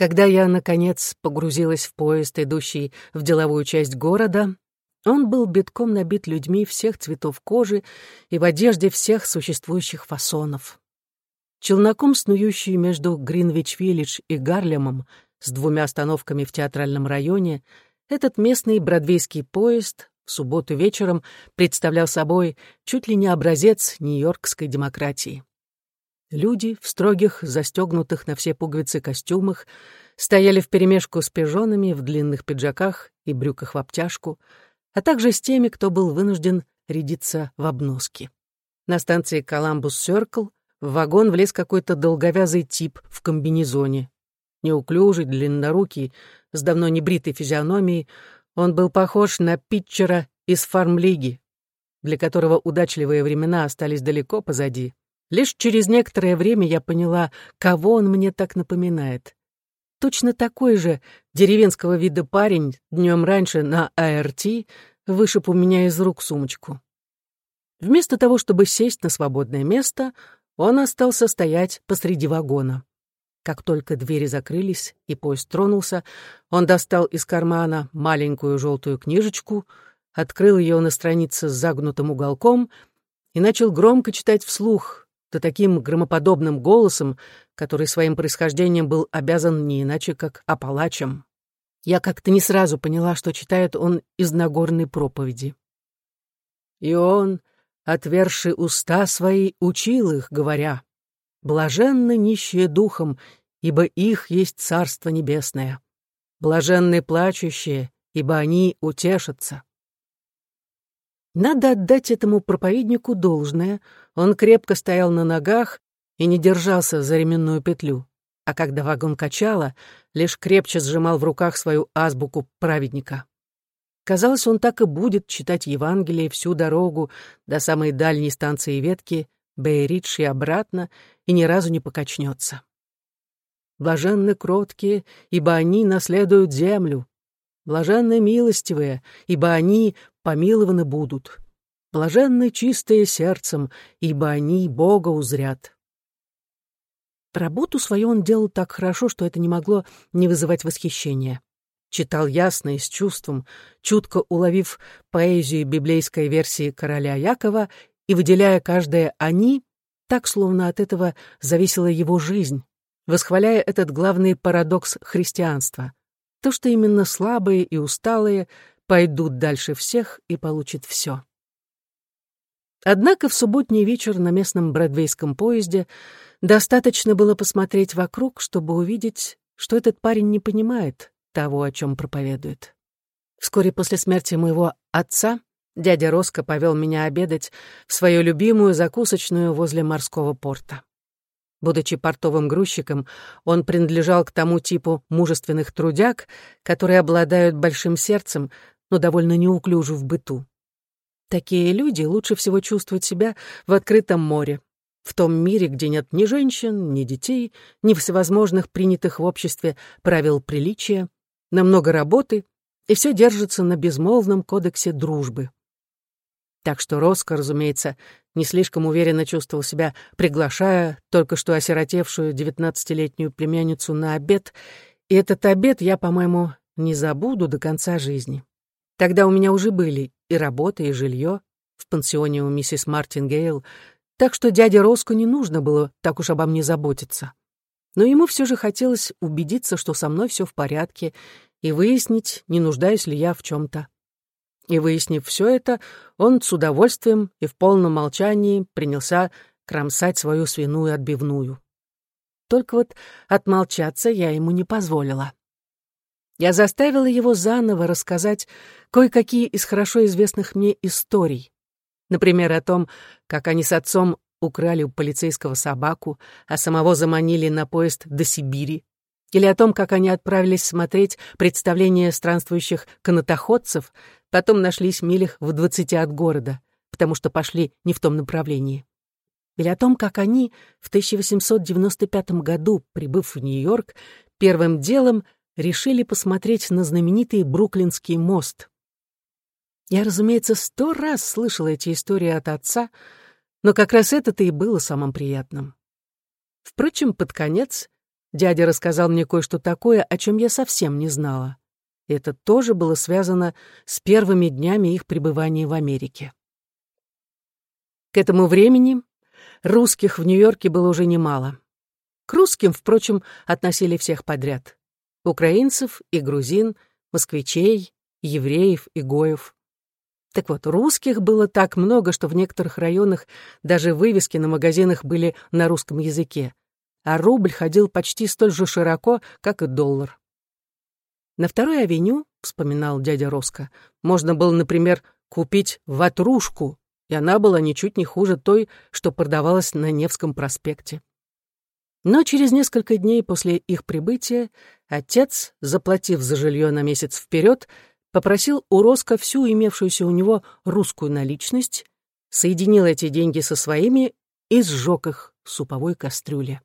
Когда я, наконец, погрузилась в поезд, идущий в деловую часть города, он был битком набит людьми всех цветов кожи и в одежде всех существующих фасонов. Челноком, снующий между Гринвич-Виллидж и Гарлемом, с двумя остановками в театральном районе, этот местный бродвейский поезд в субботу вечером представлял собой чуть ли не образец нью-йоркской демократии. Люди в строгих, застегнутых на все пуговицы костюмах стояли вперемешку с пижонами в длинных пиджаках и брюках в обтяжку, а также с теми, кто был вынужден рядиться в обноски. На станции «Коламбус-Сёркл» в вагон влез какой-то долговязый тип в комбинезоне. Неуклюжий, длиннорукий, с давно небритой физиономией, он был похож на питчера из фармлиги, для которого удачливые времена остались далеко позади. Лишь через некоторое время я поняла, кого он мне так напоминает. Точно такой же деревенского вида парень днем раньше на АРТ вышиб у меня из рук сумочку. Вместо того, чтобы сесть на свободное место, он остался стоять посреди вагона. Как только двери закрылись и поезд тронулся, он достал из кармана маленькую желтую книжечку, открыл ее на странице с загнутым уголком и начал громко читать вслух, да таким громоподобным голосом, который своим происхождением был обязан не иначе, как Апалачем. Я как-то не сразу поняла, что читает он из Нагорной проповеди. И он, отверши уста свои, учил их, говоря, «Блаженны нищие духом, ибо их есть Царство Небесное. Блаженны плачущие, ибо они утешатся». Надо отдать этому проповеднику должное. Он крепко стоял на ногах и не держался за ременную петлю. А когда вагон качало, лишь крепче сжимал в руках свою азбуку праведника. Казалось, он так и будет читать Евангелие всю дорогу до самой дальней станции ветки, Бейридж и обратно, и ни разу не покачнется. Блаженны кроткие, ибо они наследуют землю. Блаженны милостивые, ибо они помилованы будут. Блаженны чистые сердцем, ибо они Бога узрят. Работу свою он делал так хорошо, что это не могло не вызывать восхищения. Читал ясно и с чувством, чутко уловив поэзию библейской версии короля Якова и выделяя каждое «они», так, словно от этого зависела его жизнь, восхваляя этот главный парадокс христианства — то, что именно слабые и усталые пойдут дальше всех и получат все. Однако в субботний вечер на местном бродвейском поезде достаточно было посмотреть вокруг, чтобы увидеть, что этот парень не понимает того, о чем проповедует. Вскоре после смерти моего отца дядя Роско повел меня обедать в свою любимую закусочную возле морского порта. Будучи портовым грузчиком, он принадлежал к тому типу мужественных трудяг, которые обладают большим сердцем, но довольно неуклюжи в быту. Такие люди лучше всего чувствуют себя в открытом море, в том мире, где нет ни женщин, ни детей, ни всевозможных принятых в обществе правил приличия, на много работы, и все держится на безмолвном кодексе дружбы. Так что Роско, разумеется, не слишком уверенно чувствовал себя, приглашая только что осиротевшую девятнадцатилетнюю племянницу на обед, и этот обед я, по-моему, не забуду до конца жизни. Тогда у меня уже были и работа, и жилье в пансионе у миссис Мартин Гейл, так что дяде Роску не нужно было так уж обо мне заботиться. Но ему все же хотелось убедиться, что со мной все в порядке, и выяснить, не нуждаюсь ли я в чем-то. И выяснив все это, он с удовольствием и в полном молчании принялся кромсать свою свиную отбивную. Только вот отмолчаться я ему не позволила. Я заставила его заново рассказать кое-какие из хорошо известных мне историй. Например, о том, как они с отцом украли у полицейского собаку, а самого заманили на поезд до Сибири, или о том, как они отправились смотреть представление странствующих канатоходцев, потом нашлись милях в двадцати от города, потому что пошли не в том направлении. Или о том, как они в 1895 году, прибыв в Нью-Йорк, первым делом решили посмотреть на знаменитый Бруклинский мост. Я, разумеется, сто раз слышала эти истории от отца, но как раз это-то и было самым приятным. Впрочем, под конец дядя рассказал мне кое-что такое, о чем я совсем не знала. И это тоже было связано с первыми днями их пребывания в Америке. К этому времени русских в Нью-Йорке было уже немало. К русским, впрочем, относили всех подряд. Украинцев и грузин, москвичей, евреев и гоев. Так вот, русских было так много, что в некоторых районах даже вывески на магазинах были на русском языке, а рубль ходил почти столь же широко, как и доллар. На второй авеню, вспоминал дядя Роско, можно было, например, купить ватрушку, и она была ничуть не хуже той, что продавалась на Невском проспекте. Но через несколько дней после их прибытия отец, заплатив за жилье на месяц вперед, попросил у Роско всю имевшуюся у него русскую наличность, соединил эти деньги со своими и сжег их в суповой кастрюле.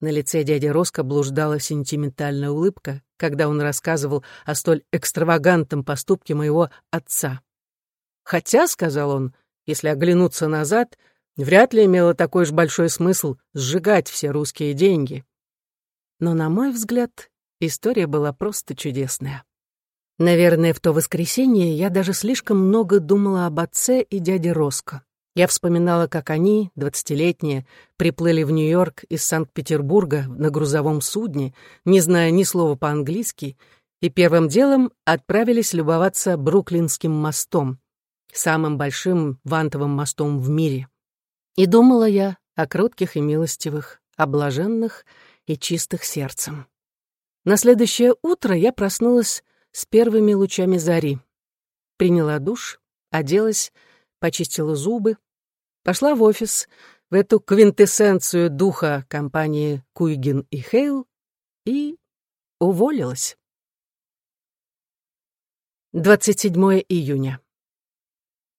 На лице дяди Роско блуждала сентиментальная улыбка, когда он рассказывал о столь экстравагантном поступке моего отца. «Хотя», — сказал он, — «если оглянуться назад, вряд ли имело такой же большой смысл сжигать все русские деньги». Но, на мой взгляд, История была просто чудесная. Наверное, в то воскресенье я даже слишком много думала об отце и дяде Роско. Я вспоминала, как они, двадцатилетние, приплыли в Нью-Йорк из Санкт-Петербурга на грузовом судне, не зная ни слова по-английски, и первым делом отправились любоваться Бруклинским мостом, самым большим вантовым мостом в мире. И думала я о кротких и милостивых, о блаженных и чистых сердцем. На следующее утро я проснулась с первыми лучами зари. Приняла душ, оделась, почистила зубы, пошла в офис, в эту квинтэссенцию духа компании Куйгин и Хейл и уволилась. 27 июня.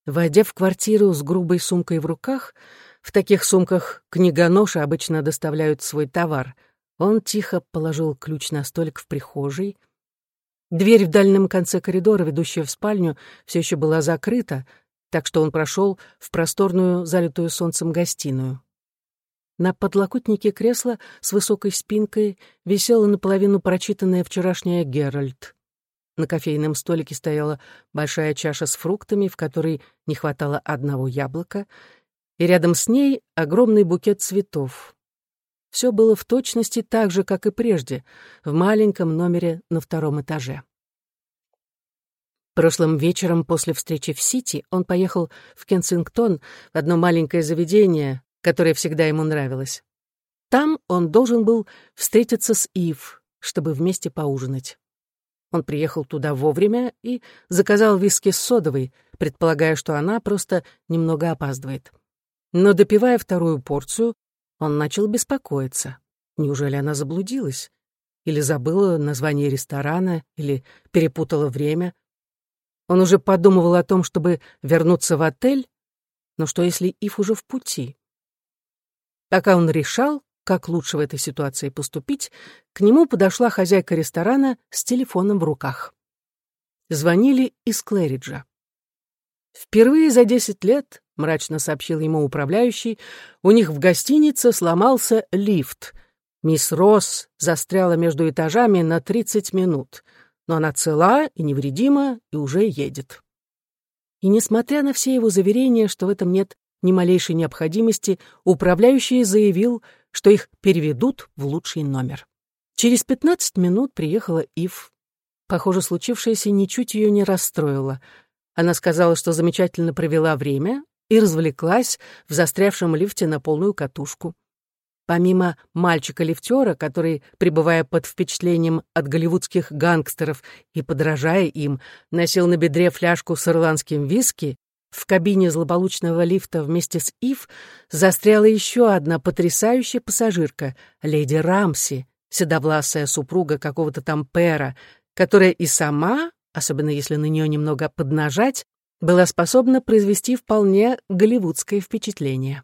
Войдя в квартиру с грубой сумкой в руках, в таких сумках книгоноши обычно доставляют свой товар, он тихо положил ключ на столик в прихожей. Дверь в дальнем конце коридора, ведущая в спальню, все еще была закрыта, так что он прошел в просторную, залитую солнцем гостиную. На подлокотнике кресла с высокой спинкой висела наполовину прочитанная вчерашняя «Геральт». На кофейном столике стояла большая чаша с фруктами, в которой не хватало одного яблока, и рядом с ней огромный букет цветов все было в точности так же, как и прежде, в маленьком номере на втором этаже. Прошлым вечером после встречи в Сити он поехал в Кенсингтон в одно маленькое заведение, которое всегда ему нравилось. Там он должен был встретиться с Ив, чтобы вместе поужинать. Он приехал туда вовремя и заказал виски с содовой, предполагая, что она просто немного опаздывает. Но допивая вторую порцию, он начал беспокоиться. Неужели она заблудилась? Или забыла название ресторана, или перепутала время? Он уже подумывал о том, чтобы вернуться в отель, но что если Ив уже в пути? Пока он решал, как лучше в этой ситуации поступить, к нему подошла хозяйка ресторана с телефоном в руках. Звонили из Клэриджа. Впервые за десять лет — мрачно сообщил ему управляющий, — у них в гостинице сломался лифт. Мисс Росс застряла между этажами на тридцать минут, но она цела и невредима и уже едет. И несмотря на все его заверения, что в этом нет ни малейшей необходимости, управляющий заявил, что их переведут в лучший номер. Через пятнадцать минут приехала Ив. Похоже, случившееся ничуть ее не расстроило. Она сказала, что замечательно провела время, и развлеклась в застрявшем лифте на полную катушку. Помимо мальчика-лифтера, который, пребывая под впечатлением от голливудских гангстеров и подражая им, носил на бедре фляжку с ирландским виски, в кабине злополучного лифта вместе с Ив застряла еще одна потрясающая пассажирка, леди Рамси, седовласая супруга какого-то там пера, которая и сама, особенно если на нее немного поднажать, была способна произвести вполне голливудское впечатление.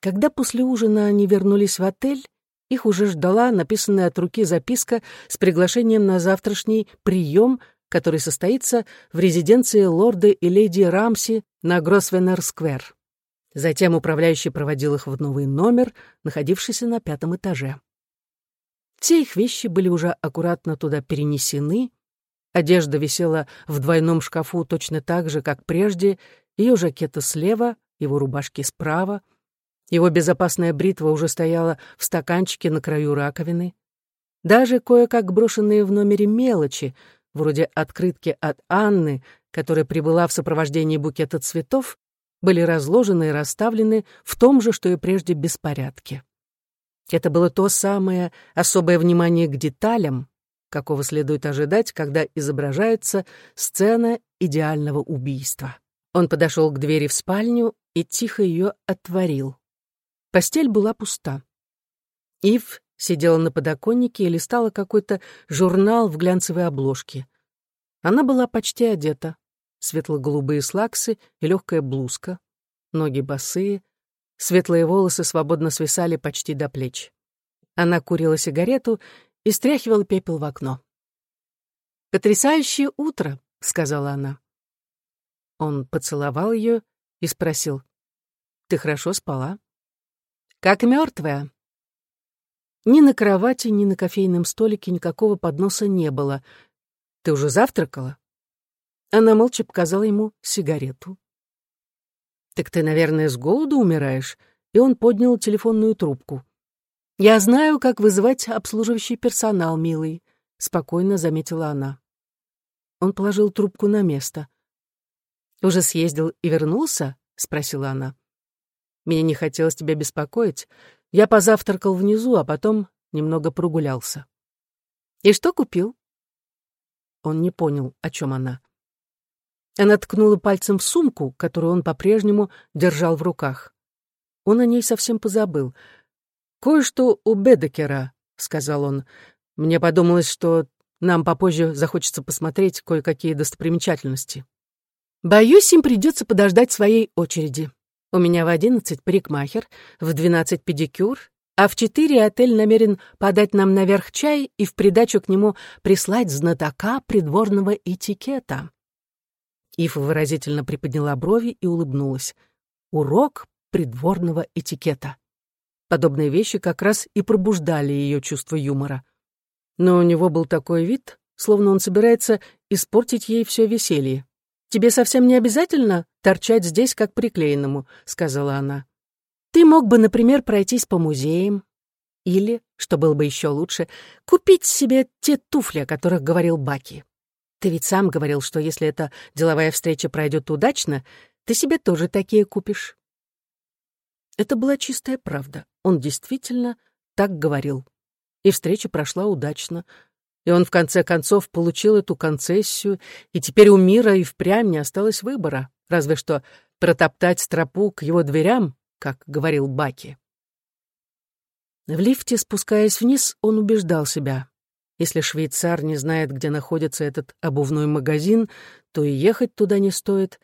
Когда после ужина они вернулись в отель, их уже ждала написанная от руки записка с приглашением на завтрашний прием, который состоится в резиденции лорда и леди Рамси на Гросвеннер-сквер. Затем управляющий проводил их в новый номер, находившийся на пятом этаже. Все их вещи были уже аккуратно туда перенесены, одежда висела в двойном шкафу точно так же, как прежде, ее жакета слева, его рубашки справа, его безопасная бритва уже стояла в стаканчике на краю раковины. Даже кое-как брошенные в номере мелочи, вроде открытки от Анны, которая прибыла в сопровождении букета цветов, были разложены и расставлены в том же, что и прежде, беспорядке. Это было то самое особое внимание к деталям, какого следует ожидать, когда изображается сцена идеального убийства. Он подошел к двери в спальню и тихо ее отворил. Постель была пуста. Ив сидела на подоконнике и листала какой-то журнал в глянцевой обложке. Она была почти одета. Светло-голубые слаксы и легкая блузка. Ноги босые. Светлые волосы свободно свисали почти до плеч. Она курила сигарету и стряхивала пепел в окно. «Потрясающее утро», — сказала она. Он поцеловал ее и спросил, «Ты хорошо спала?» «Как мертвая», ни на кровати, ни на кофейном столике никакого подноса не было. «Ты уже завтракала?» Она молча показала ему сигарету. «Так ты, наверное, с голоду умираешь?» И он поднял телефонную трубку. «Я знаю, как вызывать обслуживающий персонал, милый», — спокойно заметила она. Он положил трубку на место. «Уже съездил и вернулся?» — спросила она. «Мне не хотелось тебя беспокоить. Я позавтракал внизу, а потом немного прогулялся. И что купил? Он не понял, о чем она. Она ткнула пальцем в сумку, которую он по-прежнему держал в руках. Он о ней совсем позабыл. «Кое-что у Бедекера», — сказал он. «Мне подумалось, что нам попозже захочется посмотреть кое-какие достопримечательности. Боюсь, им придется подождать своей очереди. У меня в одиннадцать парикмахер, в двенадцать педикюр, а в четыре отель намерен подать нам наверх чай и в придачу к нему прислать знатока придворного этикета. Ифа выразительно приподняла брови и улыбнулась. Урок придворного этикета. Подобные вещи как раз и пробуждали ее чувство юмора. Но у него был такой вид, словно он собирается испортить ей все веселье. «Тебе совсем не обязательно торчать здесь как приклеенному», — сказала она. «Ты мог бы, например, пройтись по музеям. Или, что было бы еще лучше, купить себе те туфли, о которых говорил Баки. Ты ведь сам говорил, что если эта деловая встреча пройдет удачно, ты себе тоже такие купишь». Это была чистая правда. Он действительно так говорил. И встреча прошла удачно, и он в конце концов получил эту концессию, и теперь у мира и впрямь не осталось выбора, разве что протоптать тропу к его дверям, как говорил Баки. В лифте, спускаясь вниз, он убеждал себя. Если швейцар не знает, где находится этот обувной магазин, то и ехать туда не стоит.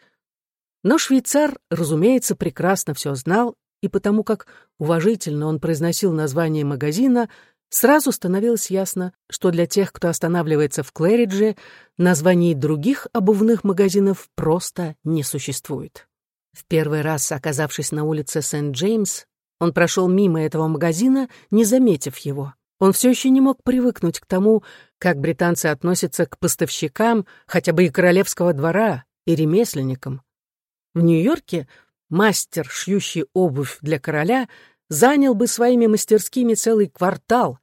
Но швейцар, разумеется, прекрасно все знал, и потому как уважительно он произносил название магазина — Сразу становилось ясно, что для тех, кто останавливается в Клэридже, названий других обувных магазинов просто не существует. В первый раз, оказавшись на улице Сент-Джеймс, он прошел мимо этого магазина, не заметив его. Он все еще не мог привыкнуть к тому, как британцы относятся к поставщикам хотя бы и королевского двора, и ремесленникам. В Нью-Йорке мастер, шьющий обувь для короля, занял бы своими мастерскими целый квартал,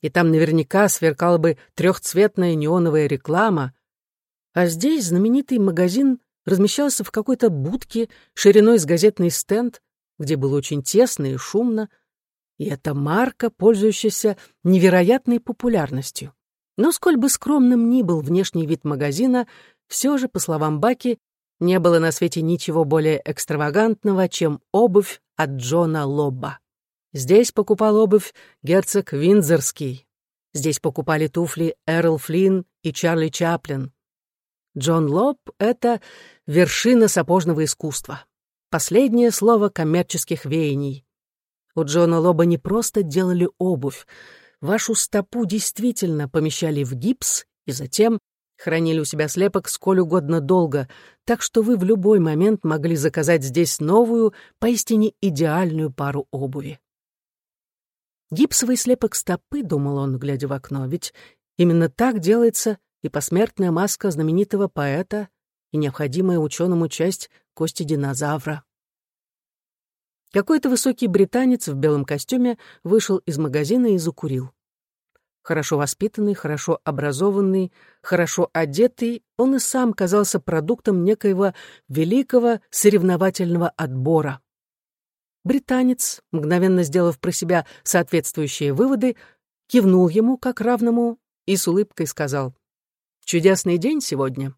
и там наверняка сверкала бы трехцветная неоновая реклама. А здесь знаменитый магазин размещался в какой-то будке шириной с газетный стенд, где было очень тесно и шумно, и эта марка, пользующаяся невероятной популярностью. Но сколь бы скромным ни был внешний вид магазина, все же, по словам Баки, не было на свете ничего более экстравагантного, чем обувь от Джона Лобба. Здесь покупал обувь герцог Виндзорский. Здесь покупали туфли Эрл Флинн и Чарли Чаплин. Джон Лоб — это вершина сапожного искусства. Последнее слово коммерческих веяний. У Джона Лоба не просто делали обувь. Вашу стопу действительно помещали в гипс и затем хранили у себя слепок сколь угодно долго, так что вы в любой момент могли заказать здесь новую, поистине идеальную пару обуви. Гипсовый слепок стопы, думал он, глядя в окно, ведь именно так делается и посмертная маска знаменитого поэта, и необходимая ученому часть кости динозавра. Какой-то высокий британец в белом костюме вышел из магазина и закурил. Хорошо воспитанный, хорошо образованный, хорошо одетый, он и сам казался продуктом некоего великого соревновательного отбора. Британец, мгновенно сделав про себя соответствующие выводы, кивнул ему как равному и с улыбкой сказал «Чудесный день сегодня».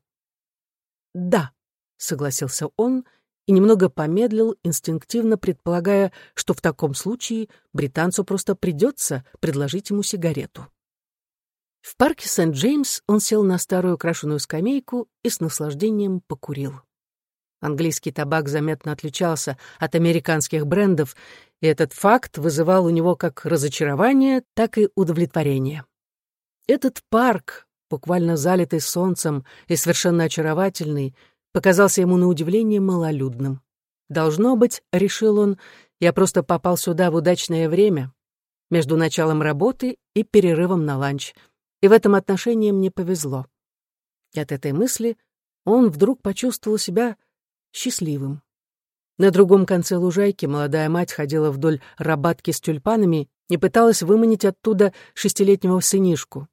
«Да», — согласился он и немного помедлил, инстинктивно предполагая, что в таком случае британцу просто придется предложить ему сигарету. В парке Сент-Джеймс он сел на старую украшенную скамейку и с наслаждением покурил. Английский табак заметно отличался от американских брендов, и этот факт вызывал у него как разочарование, так и удовлетворение. Этот парк, буквально залитый солнцем и совершенно очаровательный, показался ему на удивление малолюдным. «Должно быть», — решил он, — «я просто попал сюда в удачное время, между началом работы и перерывом на ланч, и в этом отношении мне повезло». И от этой мысли он вдруг почувствовал себя счастливым. На другом конце лужайки молодая мать ходила вдоль рабатки с тюльпанами и пыталась выманить оттуда шестилетнего сынишку.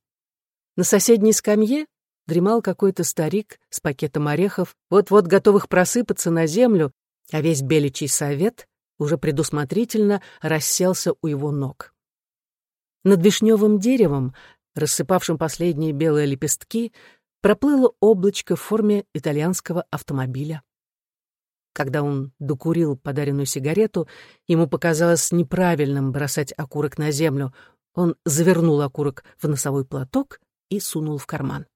На соседней скамье дремал какой-то старик с пакетом орехов, вот-вот готовых просыпаться на землю, а весь беличий совет уже предусмотрительно расселся у его ног. Над вишневым деревом, рассыпавшим последние белые лепестки, проплыло облачко в форме итальянского автомобиля. Когда он докурил подаренную сигарету, ему показалось неправильным бросать окурок на землю. Он завернул окурок в носовой платок и сунул в карман.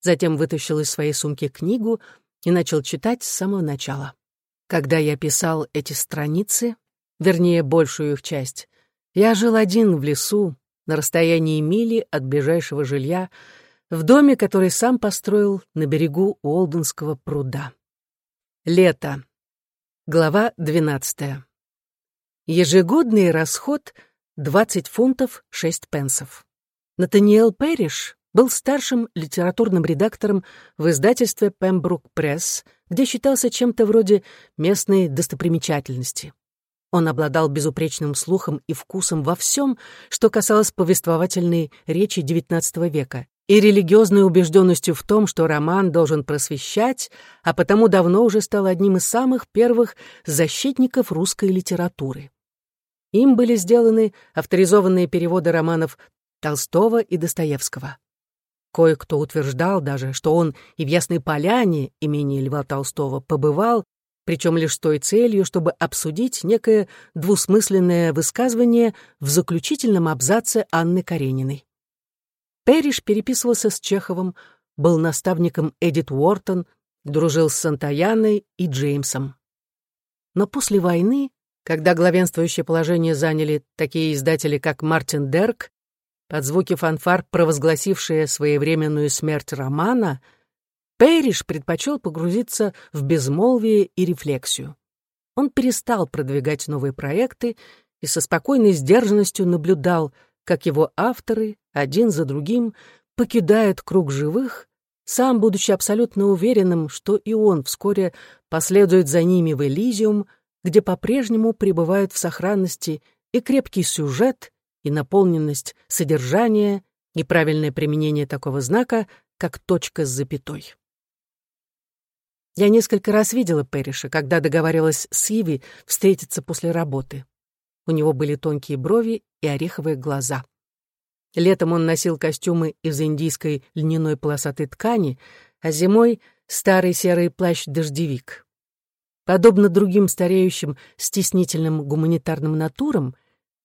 Затем вытащил из своей сумки книгу и начал читать с самого начала. Когда я писал эти страницы, вернее, большую их часть, я жил один в лесу, на расстоянии мили от ближайшего жилья, в доме, который сам построил на берегу Уолденского пруда. Лето. Глава 12. Ежегодный расход — 20 фунтов 6 пенсов. Натаниэл Перриш был старшим литературным редактором в издательстве «Пембрук Пресс», где считался чем-то вроде местной достопримечательности. Он обладал безупречным слухом и вкусом во всем, что касалось повествовательной речи XIX века, и религиозной убежденностью в том, что роман должен просвещать, а потому давно уже стал одним из самых первых защитников русской литературы. Им были сделаны авторизованные переводы романов Толстого и Достоевского. Кое-кто утверждал даже, что он и в Ясной Поляне, имени Льва Толстого, побывал, причем лишь с той целью, чтобы обсудить некое двусмысленное высказывание в заключительном абзаце Анны Карениной. Перриш переписывался с Чеховым, был наставником Эдит Уортон, дружил с Сантаяной и Джеймсом. Но после войны, когда главенствующее положение заняли такие издатели, как Мартин Дерк, под звуки фанфар, провозгласившие своевременную смерть романа, Пэриш предпочел погрузиться в безмолвие и рефлексию. Он перестал продвигать новые проекты и со спокойной сдержанностью наблюдал, как его авторы, один за другим, покидают круг живых, сам будучи абсолютно уверенным, что и он вскоре последует за ними в Элизиум, где по-прежнему пребывают в сохранности и крепкий сюжет, и наполненность содержания, неправильное применение такого знака, как точка с запятой. Я несколько раз видела Перриша, когда договаривалась с Иви встретиться после работы. У него были тонкие брови и ореховые глаза. Летом он носил костюмы из индийской льняной полосатой ткани, а зимой — старый серый плащ-дождевик. Подобно другим стареющим стеснительным гуманитарным натурам,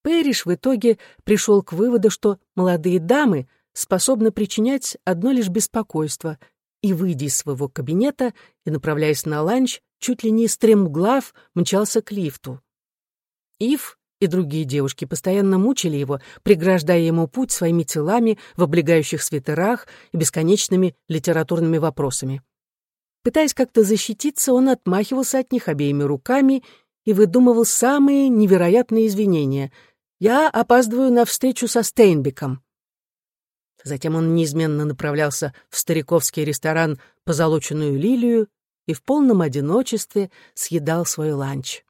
Пэриш в итоге пришел к выводу, что молодые дамы способны причинять одно лишь беспокойство, и, выйдя из своего кабинета и направляясь на ланч, чуть ли не стремглав мчался к лифту. Ив, и другие девушки постоянно мучили его, преграждая ему путь своими телами в облегающих свитерах и бесконечными литературными вопросами. Пытаясь как-то защититься, он отмахивался от них обеими руками и выдумывал самые невероятные извинения. «Я опаздываю на встречу со Стейнбеком». Затем он неизменно направлялся в стариковский ресторан «Позолоченную лилию» и в полном одиночестве съедал свой ланч.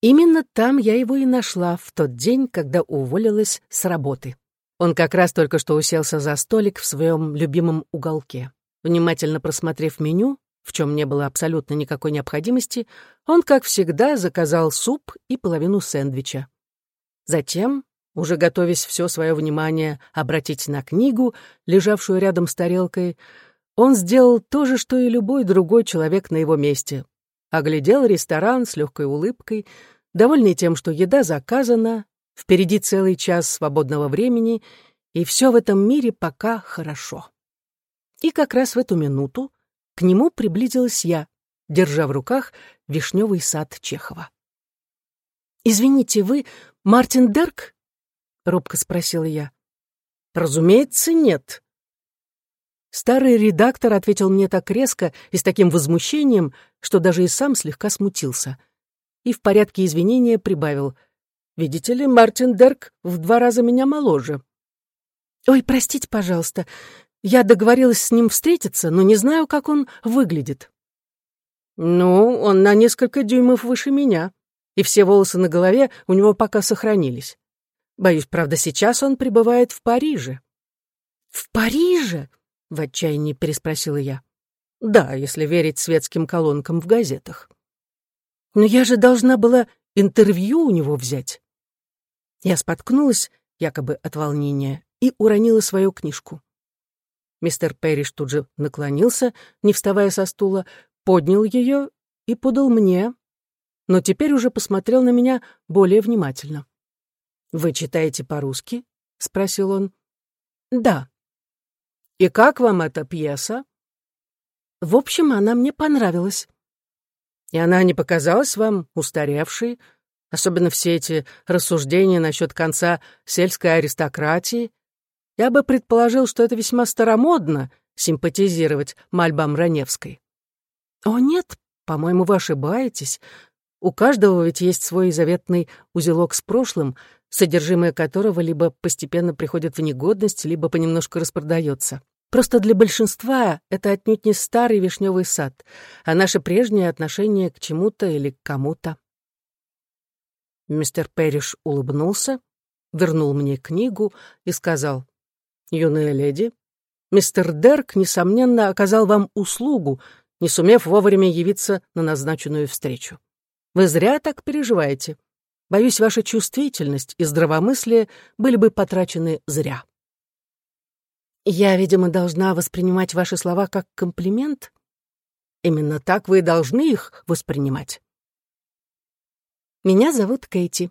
Именно там я его и нашла в тот день, когда уволилась с работы. Он как раз только что уселся за столик в своем любимом уголке. Внимательно просмотрев меню, в чем не было абсолютно никакой необходимости, он, как всегда, заказал суп и половину сэндвича. Затем, уже готовясь все свое внимание обратить на книгу, лежавшую рядом с тарелкой, он сделал то же, что и любой другой человек на его месте. Оглядел ресторан с легкой улыбкой, довольный тем, что еда заказана, впереди целый час свободного времени, и все в этом мире пока хорошо. И как раз в эту минуту к нему приблизилась я, держа в руках вишневый сад Чехова. «Извините, вы Мартин Дерк?» — робко спросила я. «Разумеется, нет», Старый редактор ответил мне так резко и с таким возмущением, что даже и сам слегка смутился. И в порядке извинения прибавил. «Видите ли, Мартин Дерк в два раза меня моложе». «Ой, простите, пожалуйста, я договорилась с ним встретиться, но не знаю, как он выглядит». «Ну, он на несколько дюймов выше меня, и все волосы на голове у него пока сохранились. Боюсь, правда, сейчас он пребывает в Париже». «В Париже?» в отчаянии переспросила я. Да, если верить светским колонкам в газетах. Но я же должна была интервью у него взять. Я споткнулась, якобы от волнения, и уронила свою книжку. Мистер Перриш тут же наклонился, не вставая со стула, поднял ее и подал мне, но теперь уже посмотрел на меня более внимательно. «Вы читаете по-русски?» — спросил он. «Да», и как вам эта пьеса? В общем, она мне понравилась. И она не показалась вам устаревшей, особенно все эти рассуждения насчет конца сельской аристократии. Я бы предположил, что это весьма старомодно симпатизировать мольбам Раневской. О нет, по-моему, вы ошибаетесь. У каждого ведь есть свой заветный узелок с прошлым, содержимое которого либо постепенно приходит в негодность, либо понемножку распродается. Просто для большинства это отнюдь не старый вишневый сад, а наше прежнее отношение к чему-то или к кому-то. Мистер Перриш улыбнулся, вернул мне книгу и сказал, «Юная леди, мистер Дерк, несомненно, оказал вам услугу, не сумев вовремя явиться на назначенную встречу. Вы зря так переживаете. Боюсь, ваша чувствительность и здравомыслие были бы потрачены зря». Я, видимо, должна воспринимать ваши слова как комплимент? Именно так вы должны их воспринимать. Меня зовут Кэти.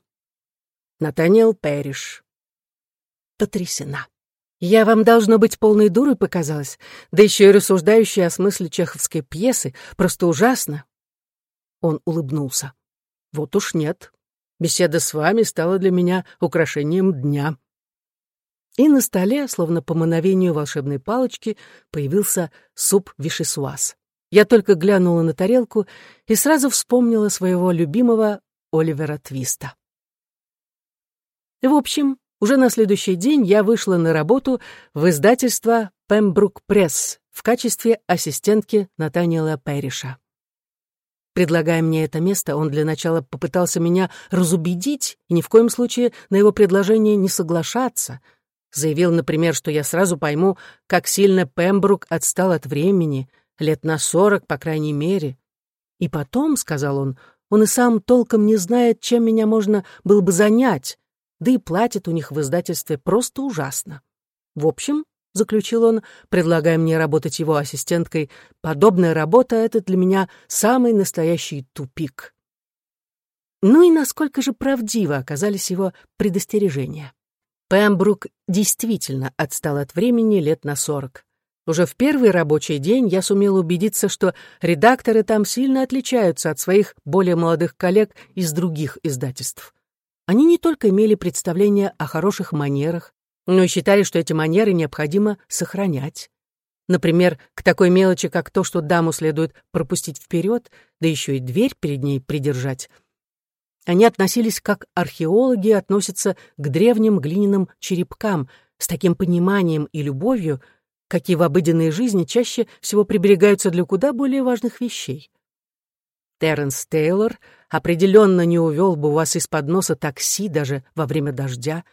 Натаниэл Пэриш. Потрясена. Я вам, должно быть, полной дурой показалась, да еще и рассуждающая о смысле чеховской пьесы. Просто ужасно. Он улыбнулся. Вот уж нет. Беседа с вами стала для меня украшением дня и на столе, словно по мановению волшебной палочки, появился суп вишесуаз. Я только глянула на тарелку и сразу вспомнила своего любимого Оливера Твиста. В общем, уже на следующий день я вышла на работу в издательство «Пембрук Пресс» в качестве ассистентки Натаниэла Перриша. Предлагая мне это место, он для начала попытался меня разубедить и ни в коем случае на его предложение не соглашаться — Заявил, например, что я сразу пойму, как сильно Пембрук отстал от времени, лет на сорок, по крайней мере. И потом, — сказал он, — он и сам толком не знает, чем меня можно было бы занять, да и платит у них в издательстве просто ужасно. В общем, — заключил он, предлагая мне работать его ассистенткой, — подобная работа — это для меня самый настоящий тупик. Ну и насколько же правдиво оказались его предостережения. Пембрук действительно отстал от времени лет на сорок. Уже в первый рабочий день я сумел убедиться, что редакторы там сильно отличаются от своих более молодых коллег из других издательств. Они не только имели представление о хороших манерах, но считали, что эти манеры необходимо сохранять. Например, к такой мелочи, как то, что даму следует пропустить вперед, да еще и дверь перед ней придержать. Они относились, как археологи относятся к древним глиняным черепкам, с таким пониманием и любовью, какие в обыденной жизни чаще всего приберегаются для куда более важных вещей. Терренс Тейлор определенно не увел бы вас из-под носа такси даже во время дождя.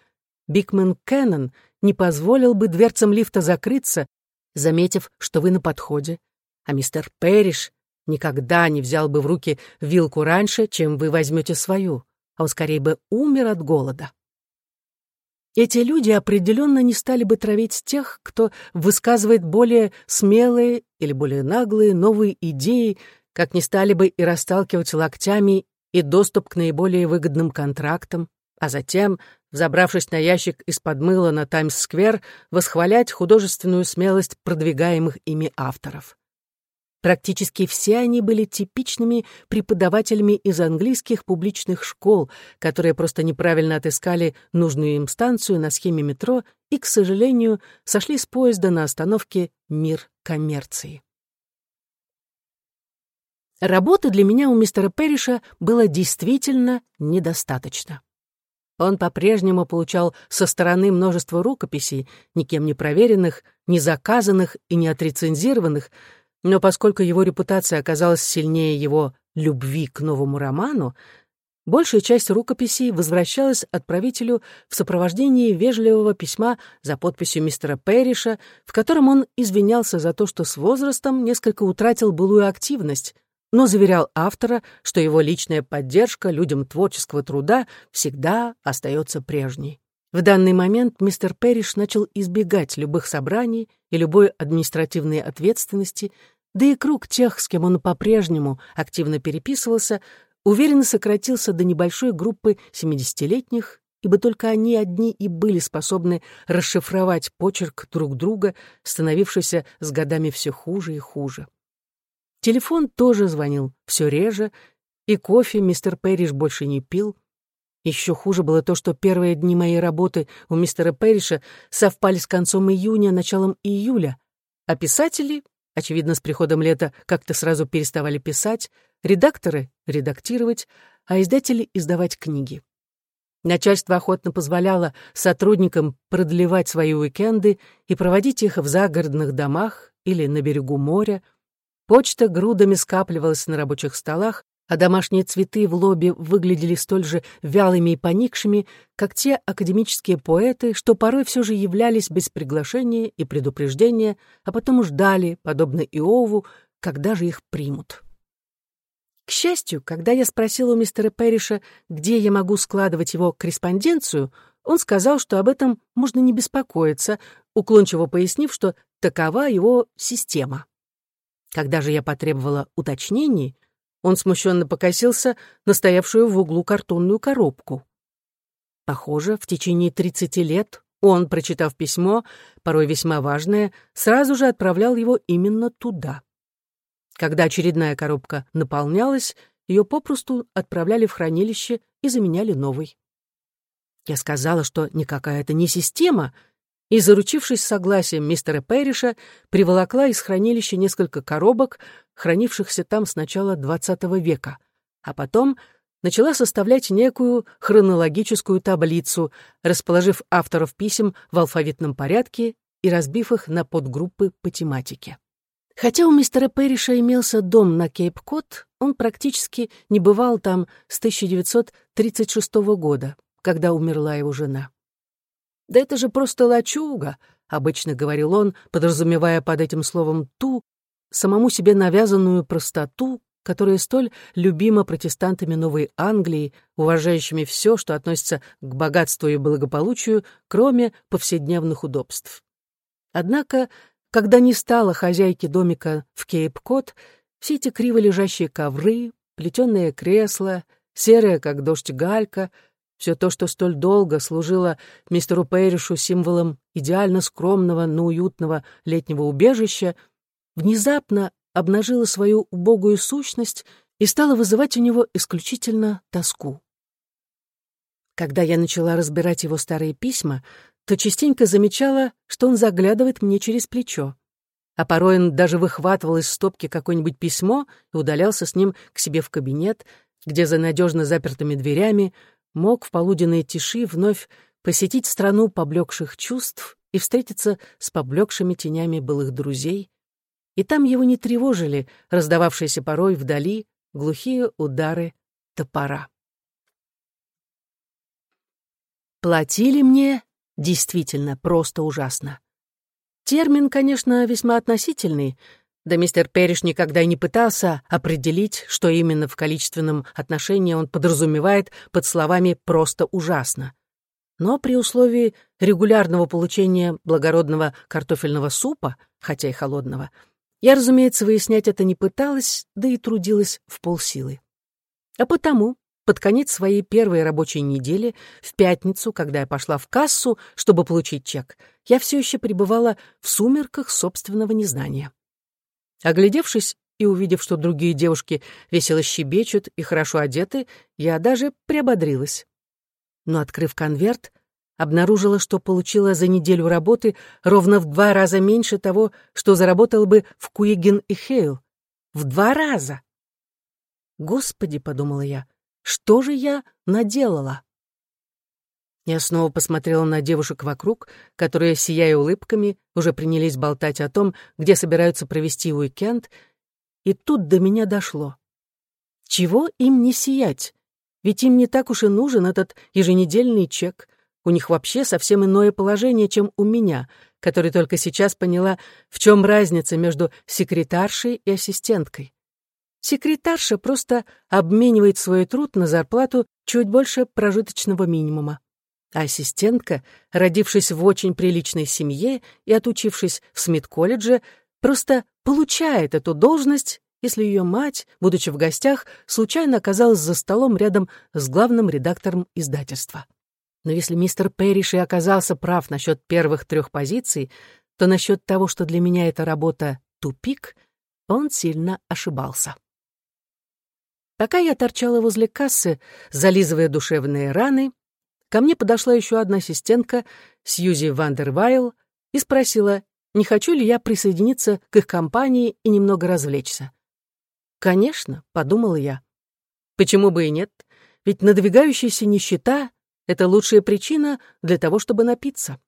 Бикмен Кеннон не позволил бы дверцам лифта закрыться, заметив, что вы на подходе. А мистер Перриш никогда не взял бы в руки вилку раньше, чем вы возьмете свою, а он скорее бы умер от голода. Эти люди определенно не стали бы травить тех, кто высказывает более смелые или более наглые новые идеи, как не стали бы и расталкивать локтями и доступ к наиболее выгодным контрактам, а затем, взобравшись на ящик из-под мыла на Таймс-сквер, восхвалять художественную смелость продвигаемых ими авторов. Практически все они были типичными преподавателями из английских публичных школ, которые просто неправильно отыскали нужную им станцию на схеме метро и, к сожалению, сошли с поезда на остановке «Мир коммерции». Работы для меня у мистера Перриша было действительно недостаточно. Он по-прежнему получал со стороны множество рукописей, никем не проверенных, не заказанных и не отрецензированных, но поскольку его репутация оказалась сильнее его любви к новому роману, большая часть рукописей возвращалась отправителю в сопровождении вежливого письма за подписью мистера Перриша, в котором он извинялся за то, что с возрастом несколько утратил былую активность, но заверял автора, что его личная поддержка людям творческого труда всегда остается прежней. В данный момент мистер Перриш начал избегать любых собраний и любой административной ответственности, да и круг тех, с кем он по-прежнему активно переписывался, уверенно сократился до небольшой группы 70-летних, ибо только они одни и были способны расшифровать почерк друг друга, становившийся с годами все хуже и хуже. Телефон тоже звонил все реже, и кофе мистер Перриш больше не пил. Еще хуже было то, что первые дни моей работы у мистера Перриша совпали с концом июня, началом июля, а писатели, очевидно, с приходом лета как-то сразу переставали писать, редакторы — редактировать, а издатели — издавать книги. Начальство охотно позволяло сотрудникам продлевать свои уикенды и проводить их в загородных домах или на берегу моря — Почта грудами скапливалась на рабочих столах, а домашние цветы в лобби выглядели столь же вялыми и поникшими, как те академические поэты, что порой все же являлись без приглашения и предупреждения, а потом ждали, подобно Иову, когда же их примут. К счастью, когда я спросила у мистера Перриша, где я могу складывать его корреспонденцию, он сказал, что об этом можно не беспокоиться, уклончиво пояснив, что такова его система. Когда же я потребовала уточнений, он смущенно покосился на стоявшую в углу картонную коробку. Похоже, в течение 30 лет он, прочитав письмо, порой весьма важное, сразу же отправлял его именно туда. Когда очередная коробка наполнялась, ее попросту отправляли в хранилище и заменяли новой. Я сказала, что никакая это не система, и, заручившись согласием мистера Перриша, приволокла из хранилища несколько коробок, хранившихся там с начала XX века, а потом начала составлять некую хронологическую таблицу, расположив авторов писем в алфавитном порядке и разбив их на подгруппы по тематике. Хотя у мистера Перриша имелся дом на Кейп-Кот, он практически не бывал там с 1936 года, когда умерла его жена. «Да это же просто лачуга», — обычно говорил он, подразумевая под этим словом «ту», самому себе навязанную простоту, которая столь любима протестантами Новой Англии, уважающими все, что относится к богатству и благополучию, кроме повседневных удобств. Однако, когда не стало хозяйки домика в Кейп-Кот, все эти криво лежащие ковры, плетеные кресла, серая, как дождь, галька — все то, что столь долго служило мистеру Пэришу символом идеально скромного, но уютного летнего убежища, внезапно обнажило свою убогую сущность и стало вызывать у него исключительно тоску. Когда я начала разбирать его старые письма, то частенько замечала, что он заглядывает мне через плечо. А порой он даже выхватывал из стопки какое-нибудь письмо и удалялся с ним к себе в кабинет, где за надежно запертыми дверями мог в полуденной тиши вновь посетить страну поблекших чувств и встретиться с поблекшими тенями былых друзей. И там его не тревожили раздававшиеся порой вдали глухие удары топора. Платили мне действительно просто ужасно. Термин, конечно, весьма относительный, да мистер Перриш никогда и не пытался определить, что именно в количественном отношении он подразумевает под словами «просто ужасно». Но при условии регулярного получения благородного картофельного супа, хотя и холодного, я, разумеется, выяснять это не пыталась, да и трудилась в полсилы. А потому под конец своей первой рабочей недели, в пятницу, когда я пошла в кассу, чтобы получить чек, я все еще пребывала в сумерках собственного незнания. Оглядевшись и увидев, что другие девушки весело щебечут и хорошо одеты, я даже приободрилась. Но, открыв конверт, обнаружила, что получила за неделю работы ровно в два раза меньше того, что заработала бы в Куиген и Хейл. В два раза! «Господи», — подумала я, — что же я наделала? Я снова посмотрела на девушек вокруг, которые, сияя улыбками, уже принялись болтать о том, где собираются провести уикенд, и тут до меня дошло. Чего им не сиять? Ведь им не так уж и нужен этот еженедельный чек. У них вообще совсем иное положение, чем у меня, который только сейчас поняла, в чем разница между секретаршей и ассистенткой. Секретарша просто обменивает свой труд на зарплату чуть больше прожиточного минимума. А ассистентка, родившись в очень приличной семье и отучившись в Смит-колледже, просто получает эту должность, если ее мать, будучи в гостях, случайно оказалась за столом рядом с главным редактором издательства. Но если мистер Перриш и оказался прав насчет первых трех позиций, то насчет того, что для меня эта работа — тупик, он сильно ошибался. Пока я торчала возле кассы, зализывая душевные раны, ко мне подошла еще одна ассистентка, Сьюзи Вандервайл, и спросила, не хочу ли я присоединиться к их компании и немного развлечься. «Конечно», — подумала я. «Почему бы и нет? Ведь надвигающаяся нищета — это лучшая причина для того, чтобы напиться».